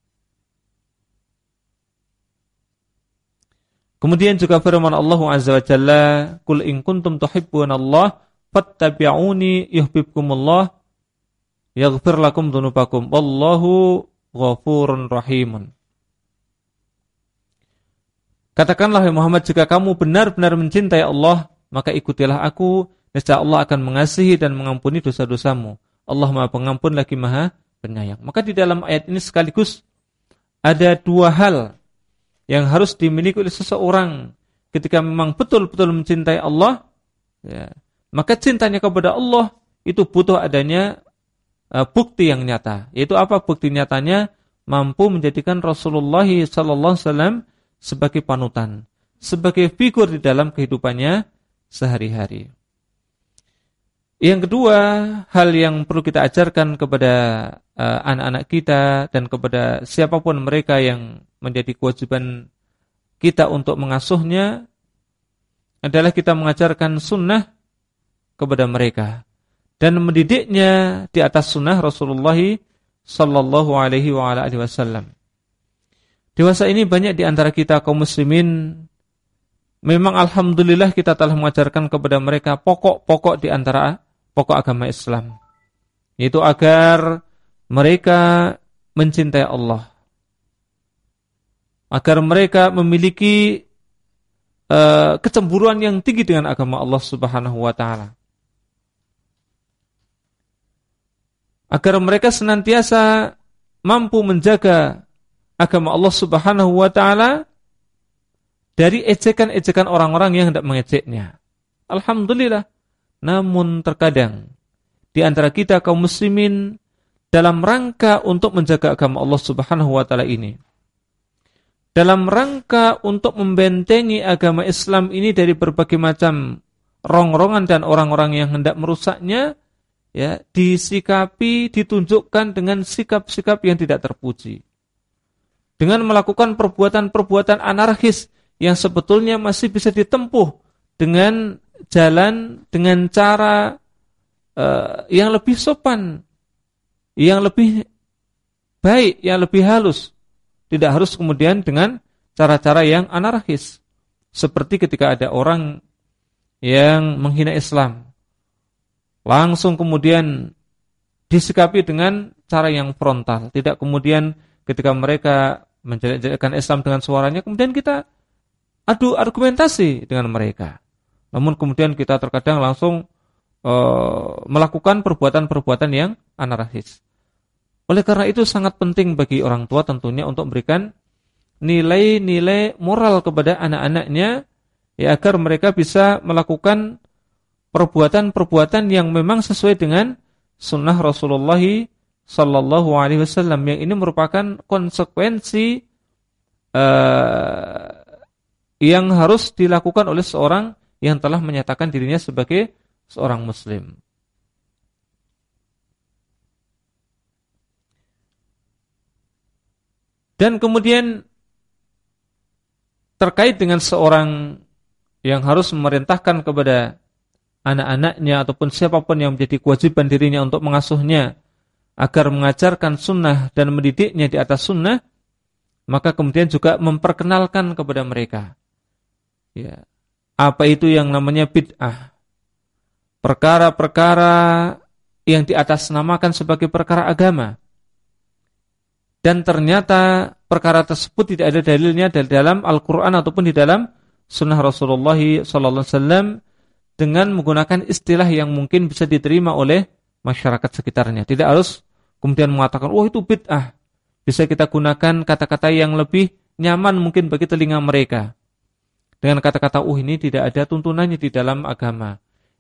Kemudian juga firman Allah Azza wa Jalla, "Qul in kuntum Allah fattabi'uni yuhibbukumullah yaghfir lakum dzunubakum wallahu ghafurun rahimun." Katakanlah Muhammad jika kamu benar-benar mencintai Allah, maka ikutilah aku, nescaya Allah akan mengasihi dan mengampuni dosa-dosamu. Allah Maha Pengampun lagi Maha Penyayang. Maka di dalam ayat ini sekaligus ada dua hal yang harus dimiliki oleh seseorang ketika memang betul-betul mencintai Allah, ya, maka cintanya kepada Allah itu butuh adanya uh, bukti yang nyata. Yaitu apa bukti nyatanya? Mampu menjadikan Rasulullah wasallam sebagai panutan, sebagai figur di dalam kehidupannya sehari-hari. Yang kedua, hal yang perlu kita ajarkan kepada eh, anak-anak uh, kita dan kepada siapa pun mereka yang menjadi kewajiban kita untuk mengasuhnya adalah kita mengajarkan sunnah kepada mereka dan mendidiknya di atas sunnah Rasulullah Sallallahu Alaihi Wasallam. Dewasa ini banyak di antara kita kaum muslimin memang alhamdulillah kita telah mengajarkan kepada mereka pokok-pokok di antara pokok agama Islam. Yaitu agar mereka mencintai Allah. Agar mereka memiliki uh, kecemburuan yang tinggi dengan agama Allah Subhanahu wa taala. Agar mereka senantiasa mampu menjaga agama Allah Subhanahu wa taala dari ejekan-ejekan orang-orang yang hendak mengejeknya. Alhamdulillah. Namun terkadang di antara kita kaum muslimin dalam rangka untuk menjaga agama Allah Subhanahu wa taala ini dalam rangka untuk membentengi agama Islam ini dari berbagai macam rongrongan dan orang-orang yang hendak merusaknya ya disikapi ditunjukkan dengan sikap-sikap yang tidak terpuji. Dengan melakukan perbuatan-perbuatan anarkis yang sebetulnya masih bisa ditempuh dengan jalan dengan cara uh, yang lebih sopan, yang lebih baik, yang lebih halus. Tidak harus kemudian dengan cara-cara yang anarkis. Seperti ketika ada orang yang menghina Islam. Langsung kemudian disikapi dengan cara yang frontal. Tidak kemudian ketika mereka menjelek-jelekkan Islam dengan suaranya, kemudian kita adu argumentasi dengan mereka. Namun kemudian kita terkadang langsung uh, melakukan perbuatan-perbuatan yang anarkis. Oleh karena itu sangat penting bagi orang tua tentunya untuk memberikan nilai-nilai moral kepada anak-anaknya ya agar mereka bisa melakukan perbuatan-perbuatan yang memang sesuai dengan sunnah Rasulullah Sallallahu Alaihi Wasallam yang ini merupakan konsekuensi uh, yang harus dilakukan oleh seorang yang telah menyatakan dirinya sebagai seorang Muslim. Dan kemudian terkait dengan seorang yang harus memerintahkan kepada anak-anaknya ataupun siapa pun yang menjadi kewajiban dirinya untuk mengasuhnya agar mengajarkan sunnah dan mendidiknya di atas sunnah, maka kemudian juga memperkenalkan kepada mereka. Ya, apa itu yang namanya bid'ah? perkara-perkara yang di atas namakan sebagai perkara agama. Dan ternyata perkara tersebut tidak ada dalilnya dari dalam Al-Quran ataupun di dalam Sunnah Rasulullah SAW dengan menggunakan istilah yang mungkin bisa diterima oleh masyarakat sekitarnya. Tidak harus kemudian mengatakan, wah oh, itu bid'ah. Bisa kita gunakan kata-kata yang lebih nyaman mungkin bagi telinga mereka. Dengan kata-kata, oh ini tidak ada tuntunannya di dalam agama.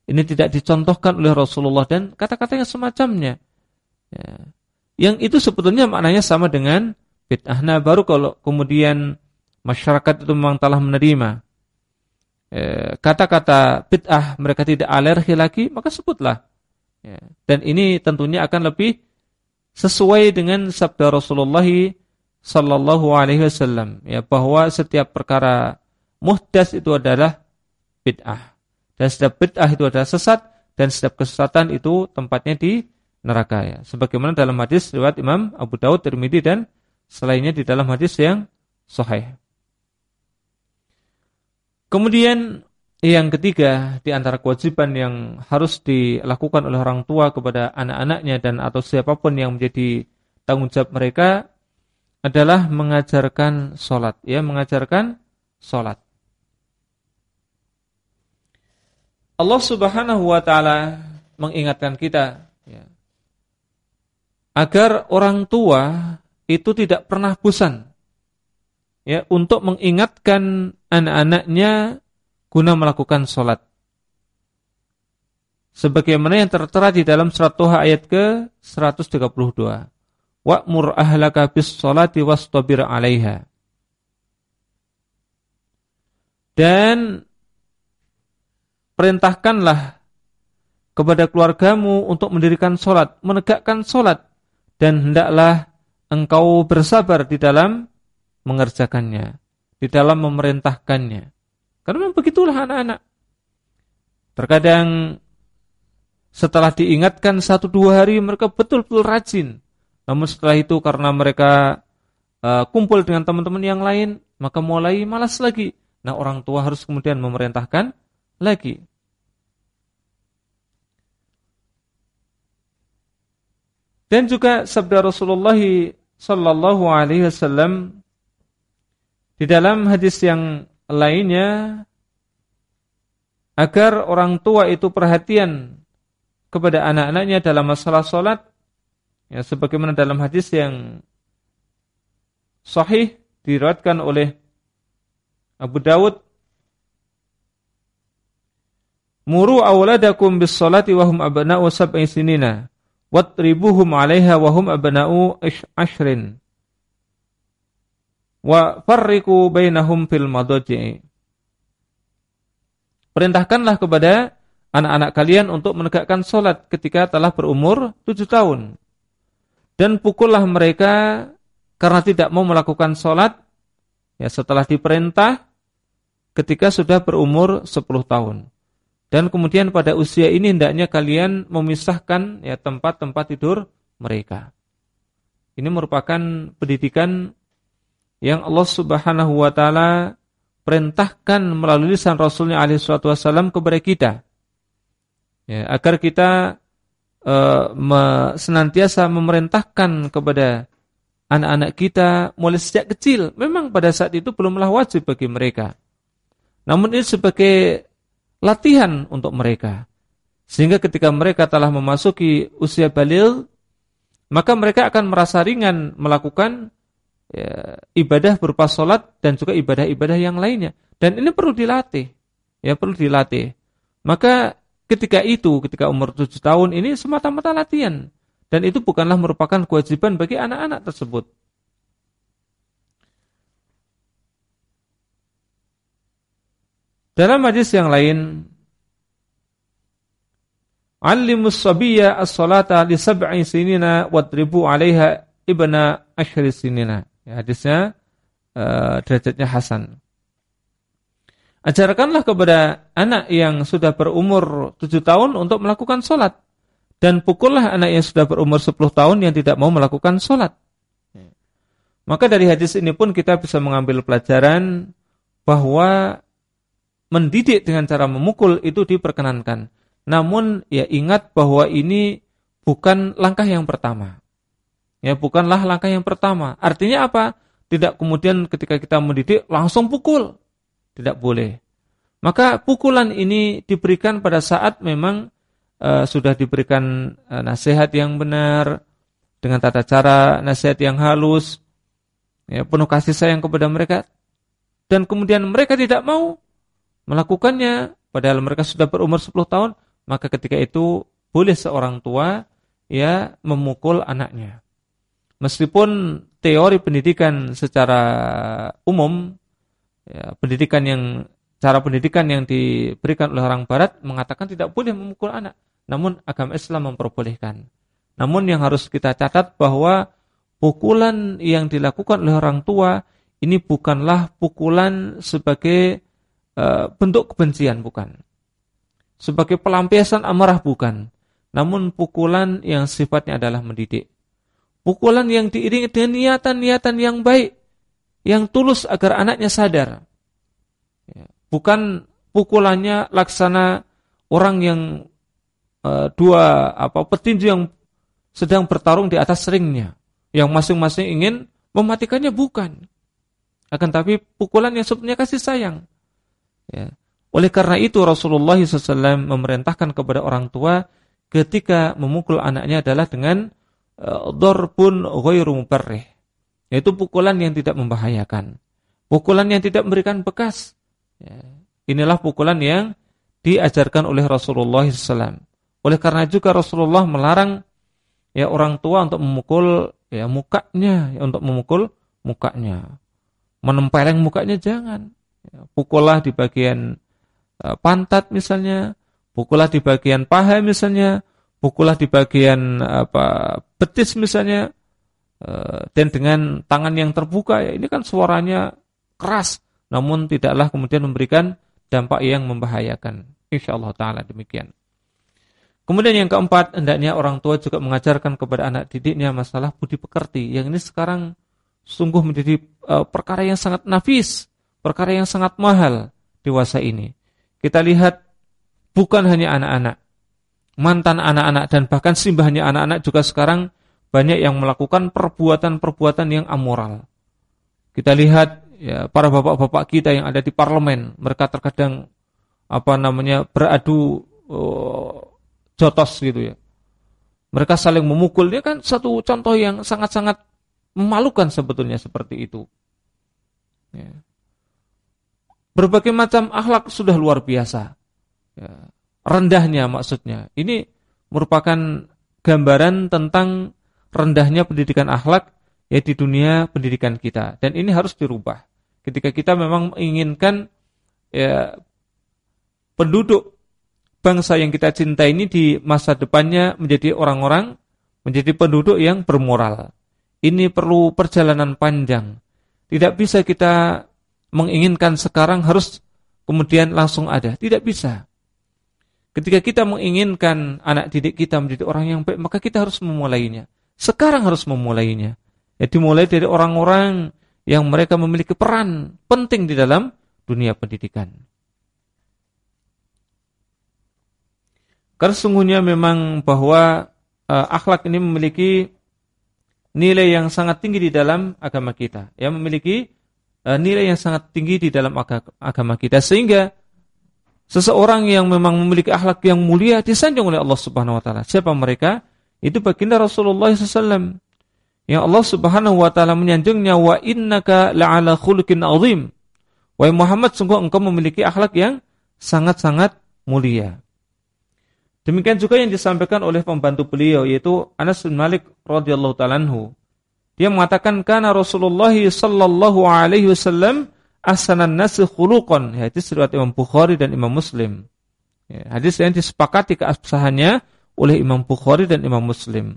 Ini tidak dicontohkan oleh Rasulullah dan kata-kata yang semacamnya. Ya. Yang itu sebetulnya maknanya sama dengan bid'ah. Nah baru kalau kemudian masyarakat itu memang telah menerima ya, kata-kata bid'ah mereka tidak alergi lagi, maka sebutlah. Ya. Dan ini tentunya akan lebih sesuai dengan sabda Rasulullah sallallahu alaihi wasallam ya bahwa setiap perkara muhdas itu adalah bid'ah. Dan setiap bid'ah itu adalah sesat dan setiap kesesatan itu tempatnya di neraka ya. Sebagaimana dalam hadis riwayat Imam Abu Daud, Tirmidzi dan selainnya di dalam hadis yang sahih. Kemudian yang ketiga di antara kewajiban yang harus dilakukan oleh orang tua kepada anak-anaknya dan atau siapa pun yang menjadi tanggung jawab mereka adalah mengajarkan sholat, ya mengajarkan sholat. Allah Subhanahu wa taala mengingatkan kita ya, agar orang tua itu tidak pernah bosan ya untuk mengingatkan anak-anaknya guna melakukan sholat. Sebagaimana yang tertera di dalam surat Tuhan ayat ke 132. Wa'mur ahlaka bis sholati wastabir 'alaiha. Dan perintahkanlah kepada keluargamu untuk mendirikan solat, menegakkan solat, dan hendaklah engkau bersabar di dalam mengerjakannya, di dalam memerintahkannya. Karena begitulah anak-anak. Terkadang setelah diingatkan satu dua hari mereka betul-betul rajin. Namun setelah itu karena mereka uh, kumpul dengan teman-teman yang lain, maka mulai malas lagi. Nah orang tua harus kemudian memerintahkan lagi. Dan juga sabda Rasulullah sallallahu alaihi wasallam di dalam hadis yang lainnya agar orang tua itu perhatian kepada anak-anaknya dalam masalah salat ya sebagaimana dalam hadis yang sahih diriwayatkan oleh Abu Dawud Muru awladakum bis salati wa hum abna'u sab'i sinina watribuhum 'alaiha wa hum abna'u ashrin wa farriqu bainahum fil madaji Perintahkanlah kepada anak-anak kalian untuk menegakkan solat ketika telah berumur tujuh tahun. Dan pukullah mereka karena tidak mau melakukan solat ya setelah diperintah ketika sudah berumur sepuluh tahun. Dan kemudian pada usia ini hendaknya kalian memisahkan ya tempat-tempat tidur mereka. Ini merupakan pendidikan yang Allah Subhanahu wa taala perintahkan melalui lisan Rasulnya alaihi wasallam kepada kita. Ya, agar kita me, senantiasa memerintahkan kepada anak-anak kita mulai sejak kecil. Memang pada saat itu belumlah wajib bagi mereka. Namun ini sebagai latihan untuk mereka. Sehingga ketika mereka telah memasuki usia balil, maka mereka akan merasa ringan melakukan ya, ibadah berupa sholat dan juga ibadah-ibadah yang lainnya. Dan ini perlu dilatih, ya perlu dilatih. Maka ketika itu, ketika umur tujuh tahun ini semata-mata latihan. Dan itu bukanlah merupakan kewajiban bagi anak-anak tersebut. Dalam hadis yang lain, Alimus sabiyya as-salata li sab'i sinina wadribu 'alaiha ibna ashri sinina. Ya, hadisnya uh, derajatnya hasan. Ajarkanlah kepada anak yang sudah berumur 7 tahun untuk melakukan solat. Dan pukullah anak yang sudah berumur 10 tahun yang tidak mau melakukan solat. Maka dari hadis ini pun kita bisa mengambil pelajaran bahwa mendidik dengan cara memukul itu diperkenankan. namun ya ingat bahwa ini bukan langkah yang pertama. Ya, bukanlah langkah yang pertama. Artinya apa? Tidak kemudian ketika kita mendidik langsung pukul. Tidak boleh. Maka pukulan ini diberikan pada saat memang uh, sudah diberikan uh, nasihat yang benar dengan tata cara nasihat yang halus, ya, penuh kasih sayang kepada mereka, dan kemudian mereka tidak mau melakukannya, padahal mereka sudah berumur 10 tahun, maka ketika itu boleh seorang tua ya memukul anaknya. Meskipun teori pendidikan secara umum, ya, pendidikan yang cara pendidikan yang diberikan oleh orang barat mengatakan tidak boleh memukul anak. Namun agama Islam memperbolehkan. Namun yang harus kita catat bahwa pukulan yang dilakukan oleh orang tua ini bukanlah pukulan sebagai uh, bentuk kebencian bukan. Sebagai pelampiasan amarah bukan. Namun pukulan yang sifatnya adalah mendidik. Pukulan yang diiringi dengan niatan-niatan yang baik, yang tulus agar anaknya sadar. Ya, bukan pukulannya laksana orang yang uh, dua apa petinju yang sedang bertarung di atas ringnya, yang masing-masing ingin mematikannya bukan. Akan tapi pukulan yang sebenarnya kasih sayang. Ya. Oleh karena itu Rasulullah SAW memerintahkan kepada orang tua ketika memukul anaknya adalah dengan uh, dorbun ghairu mubarrih. Yaitu pukulan yang tidak membahayakan. Pukulan yang tidak memberikan bekas. Ya. Inilah pukulan yang diajarkan oleh Rasulullah SAW. Oleh karena juga Rasulullah melarang ya orang tua untuk memukul ya mukanya, ya, untuk memukul mukanya. Menempeleng mukanya jangan. Ya, pukullah di bagian uh, pantat misalnya, pukullah di bagian paha misalnya, pukullah di bagian apa betis misalnya, uh, dan dengan tangan yang terbuka ya ini kan suaranya keras, namun tidaklah kemudian memberikan dampak yang membahayakan. Insyaallah taala demikian. Kemudian yang keempat, hendaknya orang tua juga mengajarkan kepada anak didiknya masalah budi pekerti. Yang ini sekarang sungguh menjadi uh, perkara yang sangat nafis, perkara yang sangat mahal dewasa ini. Kita lihat bukan hanya anak-anak, mantan anak-anak dan bahkan simbahnya anak-anak juga sekarang banyak yang melakukan perbuatan-perbuatan yang amoral. Kita lihat ya, para bapak-bapak kita yang ada di parlemen, mereka terkadang apa namanya beradu uh, jotos gitu ya. Mereka saling memukul. Dia kan satu contoh yang sangat-sangat memalukan sebetulnya seperti itu. Ya. Berbagai macam akhlak sudah luar biasa. Ya. Rendahnya maksudnya. Ini merupakan gambaran tentang rendahnya pendidikan akhlak ya di dunia pendidikan kita. Dan ini harus dirubah. Ketika kita memang menginginkan ya, penduduk bangsa yang kita cintai ini di masa depannya menjadi orang-orang, menjadi penduduk yang bermoral. Ini perlu perjalanan panjang. Tidak bisa kita menginginkan sekarang harus kemudian langsung ada. Tidak bisa. Ketika kita menginginkan anak didik kita menjadi orang yang baik, maka kita harus memulainya. Sekarang harus memulainya. Ya, dimulai dari orang-orang yang mereka memiliki peran penting di dalam dunia pendidikan. Karena sungguhnya memang bahwa uh, akhlak ini memiliki nilai yang sangat tinggi di dalam agama kita. Ya, memiliki uh, nilai yang sangat tinggi di dalam agama kita sehingga seseorang yang memang memiliki akhlak yang mulia disanjung oleh Allah Subhanahu wa taala. Siapa mereka? Itu baginda Rasulullah SAW. Yang Allah Subhanahu wa taala menyanjungnya wa innaka la'ala khuluqin azim. Wahai Muhammad sungguh engkau memiliki akhlak yang sangat-sangat mulia. Demikian juga yang disampaikan oleh pembantu beliau yaitu Anas bin Malik radhiyallahu taala Dia mengatakan karena Rasulullah sallallahu alaihi wasallam ahsanan nasi khuluqan. Ya, hadis riwayat Imam Bukhari dan Imam Muslim. Ya, hadis yang disepakati keabsahannya oleh Imam Bukhari dan Imam Muslim.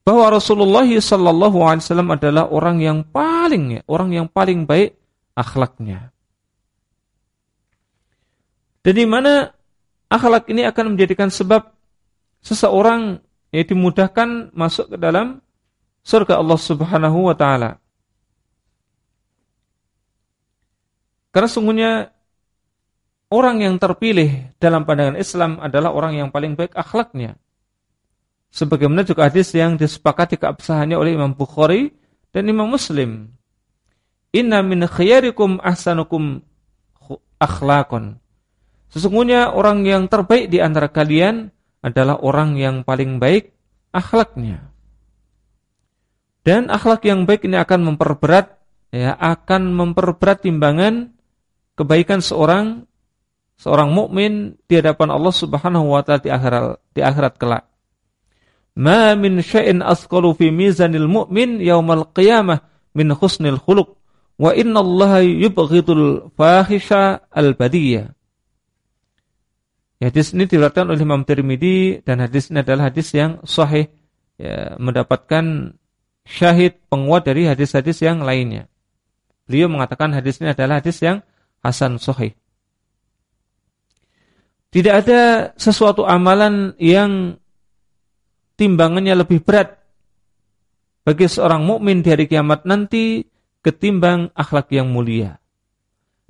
Bahwa Rasulullah sallallahu alaihi wasallam adalah orang yang paling ya, orang yang paling baik akhlaknya. Dan di mana akhlak ini akan menjadikan sebab seseorang yang dimudahkan masuk ke dalam surga Allah Subhanahu wa taala. Karena sungguhnya orang yang terpilih dalam pandangan Islam adalah orang yang paling baik akhlaknya. Sebagaimana juga hadis yang disepakati keabsahannya oleh Imam Bukhari dan Imam Muslim. Inna min khiyarikum ahsanukum akhlakon. Sesungguhnya orang yang terbaik di antara kalian adalah orang yang paling baik akhlaknya. Dan akhlak yang baik ini akan memperberat ya akan memperberat timbangan kebaikan seorang seorang mukmin di hadapan Allah Subhanahu wa taala di akhirat di akhirat kelak. Ma min syai'in asqalu fi mizanil mu'min yaumal qiyamah min husnil khuluq wa inna Allah yubghidul fahisha al badiyah. Ya, hadis ini diriwayatkan oleh Imam Tirmidzi dan hadis ini adalah hadis yang sahih ya, mendapatkan syahid penguat dari hadis-hadis yang lainnya. Beliau mengatakan hadis ini adalah hadis yang hasan sahih. Tidak ada sesuatu amalan yang timbangannya lebih berat bagi seorang mukmin di hari kiamat nanti ketimbang akhlak yang mulia.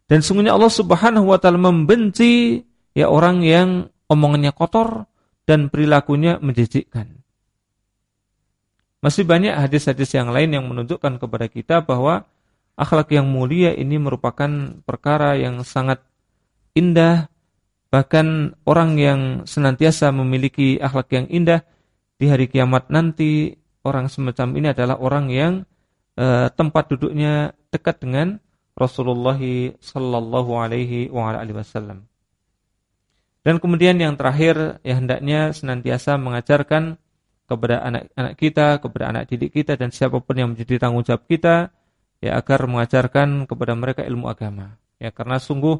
Dan sungguhnya Allah Subhanahu wa taala membenci ya orang yang omongannya kotor dan perilakunya menjijikkan. Masih banyak hadis-hadis yang lain yang menunjukkan kepada kita bahwa akhlak yang mulia ini merupakan perkara yang sangat indah. Bahkan orang yang senantiasa memiliki akhlak yang indah di hari kiamat nanti orang semacam ini adalah orang yang eh, tempat duduknya dekat dengan Rasulullah sallallahu alaihi wasallam. Dan kemudian yang terakhir ya hendaknya senantiasa mengajarkan kepada anak-anak kita, kepada anak didik kita dan siapa pun yang menjadi tanggung jawab kita ya agar mengajarkan kepada mereka ilmu agama. Ya karena sungguh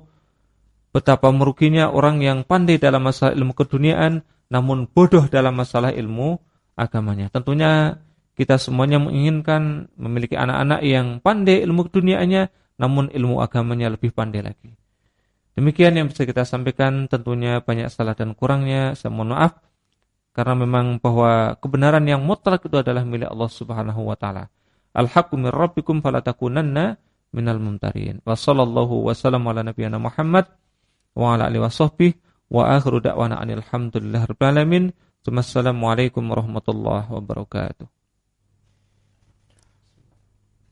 betapa meruginya orang yang pandai dalam masalah ilmu keduniaan namun bodoh dalam masalah ilmu agamanya. Tentunya kita semuanya menginginkan memiliki anak-anak yang pandai ilmu keduniaannya namun ilmu agamanya lebih pandai lagi. Demikian yang bisa kita sampaikan tentunya banyak salah dan kurangnya. Saya mohon maaf karena memang bahwa kebenaran yang mutlak itu adalah milik Allah Subhanahu wa taala. Al-haqqu min rabbikum fala takunanna minal mumtarin. Wa sallallahu wa sallam ala nabiyyina Muhammad wa ala alihi washabbihi wa akhiru da'wana anil hamdulillahirabbil alamin. Wassalamualaikum warahmatullahi wabarakatuh.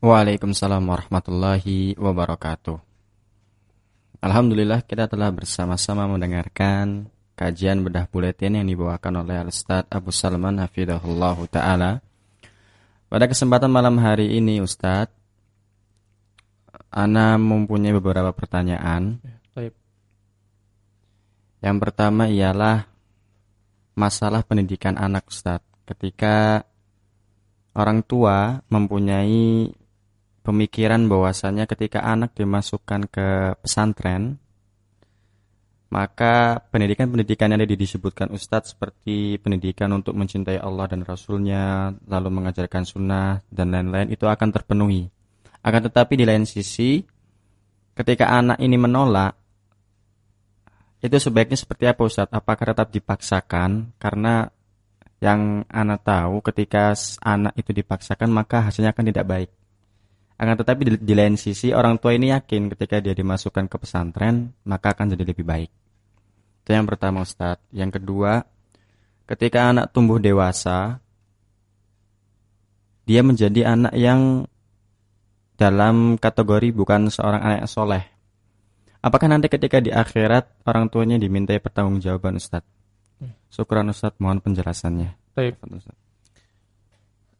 Waalaikumsalam warahmatullahi wabarakatuh. Alhamdulillah kita telah bersama-sama mendengarkan kajian bedah buletin yang dibawakan oleh Al-Ustaz Abu Salman Hafidahullah Ta'ala. Pada kesempatan malam hari ini Ustaz, Ana mempunyai beberapa pertanyaan. Yang pertama ialah masalah pendidikan anak Ustaz. Ketika orang tua mempunyai pemikiran bahwasannya ketika anak dimasukkan ke pesantren maka pendidikan-pendidikan yang tadi disebutkan Ustadz seperti pendidikan untuk mencintai Allah dan Rasulnya, lalu mengajarkan sunnah dan lain-lain itu akan terpenuhi. Akan tetapi di lain sisi, ketika anak ini menolak, itu sebaiknya seperti apa Ustadz? Apakah tetap dipaksakan? Karena yang anak tahu ketika anak itu dipaksakan maka hasilnya akan tidak baik. Akan tetapi di, di lain sisi orang tua ini yakin ketika dia dimasukkan ke pesantren maka akan jadi lebih baik. Itu yang pertama Ustadz. Yang kedua, ketika anak tumbuh dewasa, dia menjadi anak yang dalam kategori bukan seorang anak soleh. Apakah nanti ketika di akhirat orang tuanya dimintai pertanggungjawaban Ustadz? Syukuran Ustadz, mohon penjelasannya. Baik.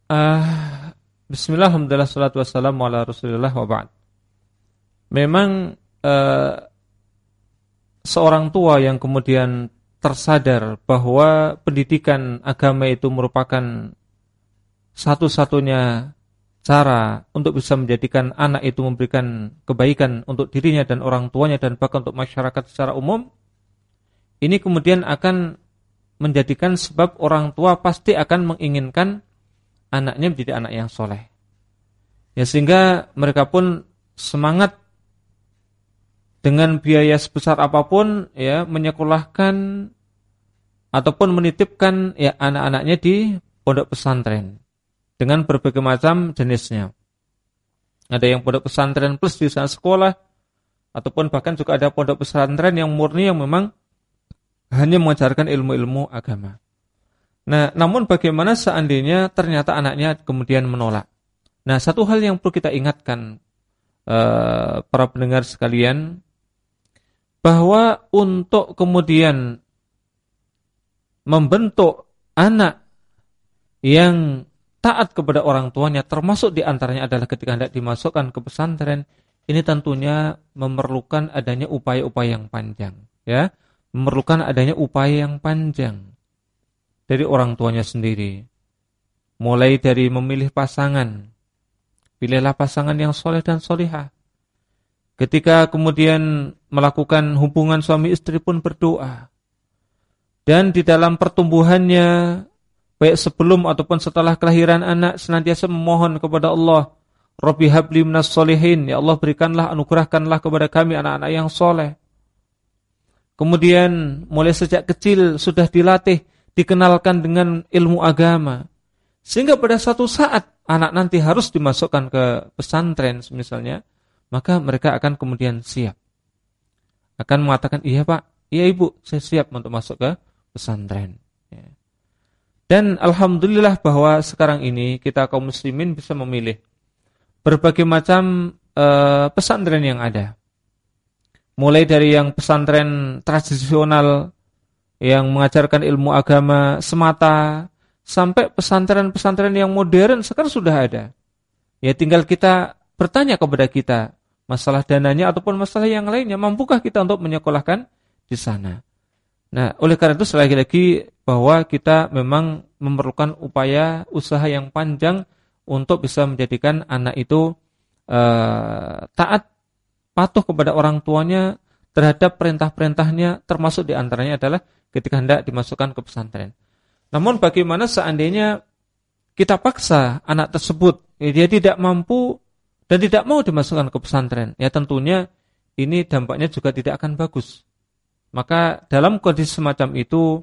Uh, Bismillah, alhamdulillah, salatu wassalamu ala rasulillah wa ba'd. Memang uh, seorang tua yang kemudian tersadar bahwa pendidikan agama itu merupakan satu-satunya cara untuk bisa menjadikan anak itu memberikan kebaikan untuk dirinya dan orang tuanya dan bahkan untuk masyarakat secara umum, ini kemudian akan menjadikan sebab orang tua pasti akan menginginkan anaknya menjadi anak yang soleh. Ya sehingga mereka pun semangat dengan biaya sebesar apa pun ya menyekolahkan ataupun menitipkan ya anak-anaknya di pondok pesantren dengan berbagai macam jenisnya. Ada yang pondok pesantren plus di sana sekolah, ataupun bahkan juga ada pondok pesantren yang murni yang memang hanya mengajarkan ilmu-ilmu agama. Nah, namun bagaimana seandainya ternyata anaknya kemudian menolak? Nah, satu hal yang perlu kita ingatkan uh, para pendengar sekalian bahwa untuk kemudian membentuk anak yang taat kepada orang tuanya termasuk di antaranya adalah ketika hendak dimasukkan ke pesantren ini tentunya memerlukan adanya upaya-upaya yang panjang ya memerlukan adanya upaya yang panjang dari orang tuanya sendiri. Mulai dari memilih pasangan. Pilihlah pasangan yang soleh dan solihah. Ketika kemudian melakukan hubungan suami istri pun berdoa. Dan di dalam pertumbuhannya, baik sebelum ataupun setelah kelahiran anak, senantiasa memohon kepada Allah. Rabbi habli minas solihin. Ya Allah berikanlah, anugerahkanlah kepada kami anak-anak yang soleh. Kemudian mulai sejak kecil sudah dilatih dikenalkan dengan ilmu agama. Sehingga pada satu saat anak nanti harus dimasukkan ke pesantren misalnya, maka mereka akan kemudian siap. Akan mengatakan, iya pak, iya ibu, saya siap untuk masuk ke pesantren. Ya. Dan Alhamdulillah bahwa sekarang ini kita kaum muslimin bisa memilih berbagai macam uh, pesantren yang ada. Mulai dari yang pesantren tradisional yang mengajarkan ilmu agama semata sampai pesantren-pesantren yang modern sekarang sudah ada. Ya tinggal kita bertanya kepada kita masalah dananya ataupun masalah yang lainnya mampukah kita untuk menyekolahkan di sana. Nah, oleh karena itu sekali lagi bahwa kita memang memerlukan upaya usaha yang panjang untuk bisa menjadikan anak itu uh, taat patuh kepada orang tuanya terhadap perintah-perintahnya termasuk di antaranya adalah ketika hendak dimasukkan ke pesantren. Namun bagaimana seandainya kita paksa anak tersebut, ya dia tidak mampu dan tidak mau dimasukkan ke pesantren, ya tentunya ini dampaknya juga tidak akan bagus. Maka dalam kondisi semacam itu,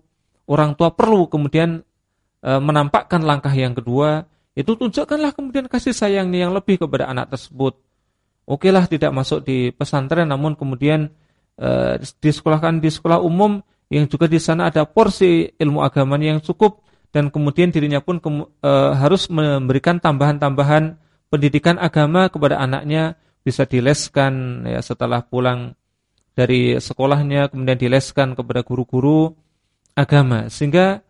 orang tua perlu kemudian e, menampakkan langkah yang kedua, itu tunjukkanlah kemudian kasih sayangnya yang lebih kepada anak tersebut. Okelah tidak masuk di pesantren, namun kemudian e, disekolahkan di sekolah umum, yang juga di sana ada porsi ilmu agama yang cukup dan kemudian dirinya pun ke, e, harus memberikan tambahan-tambahan pendidikan agama kepada anaknya bisa dileskan ya setelah pulang dari sekolahnya kemudian dileskan kepada guru-guru agama. Sehingga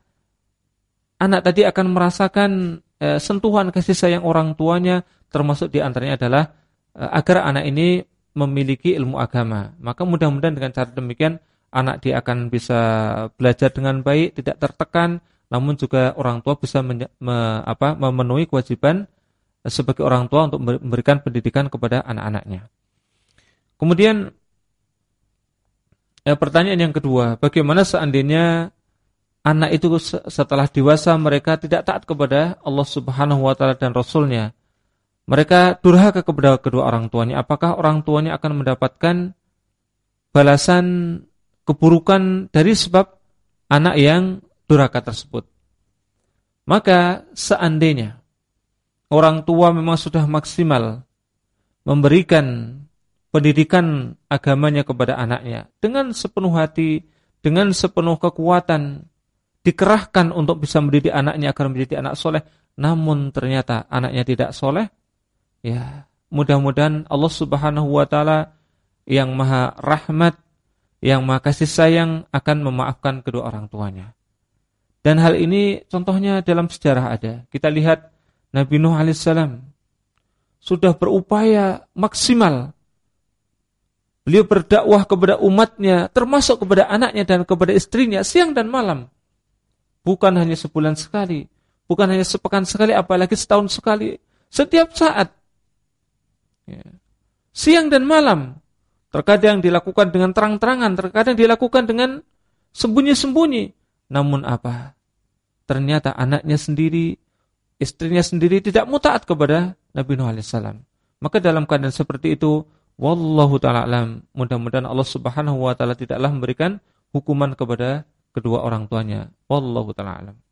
anak tadi akan merasakan e, sentuhan kasih sayang orang tuanya termasuk di antaranya adalah e, agar anak ini memiliki ilmu agama. Maka mudah-mudahan dengan cara demikian anak dia akan bisa belajar dengan baik, tidak tertekan, namun juga orang tua bisa me, apa, memenuhi kewajiban sebagai orang tua untuk memberikan pendidikan kepada anak-anaknya. Kemudian ya, pertanyaan yang kedua, bagaimana seandainya anak itu setelah dewasa mereka tidak taat kepada Allah Subhanahu wa taala dan rasulnya? Mereka durhaka kepada kedua orang tuanya. Apakah orang tuanya akan mendapatkan balasan keburukan dari sebab anak yang durhaka tersebut. Maka seandainya orang tua memang sudah maksimal memberikan pendidikan agamanya kepada anaknya dengan sepenuh hati, dengan sepenuh kekuatan, dikerahkan untuk bisa mendidik anaknya agar menjadi anak soleh, namun ternyata anaknya tidak soleh, ya mudah-mudahan Allah Subhanahu Wa Taala yang maha rahmat yang maha kasih sayang akan memaafkan kedua orang tuanya. Dan hal ini contohnya dalam sejarah ada. Kita lihat Nabi Nuh alaihissalam sudah berupaya maksimal. Beliau berdakwah kepada umatnya, termasuk kepada anaknya dan kepada istrinya siang dan malam. Bukan hanya sebulan sekali, bukan hanya sepekan sekali, apalagi setahun sekali. Setiap saat. Ya. Siang dan malam Terkadang dilakukan dengan terang-terangan, terkadang dilakukan dengan sembunyi-sembunyi. Namun apa? Ternyata anaknya sendiri, istrinya sendiri tidak mutaat kepada Nabi Nuh AS. Maka dalam keadaan seperti itu, Wallahu ta'ala alam, mudah-mudahan Allah subhanahu wa ta'ala tidaklah memberikan hukuman kepada kedua orang tuanya. Wallahu ta'ala alam.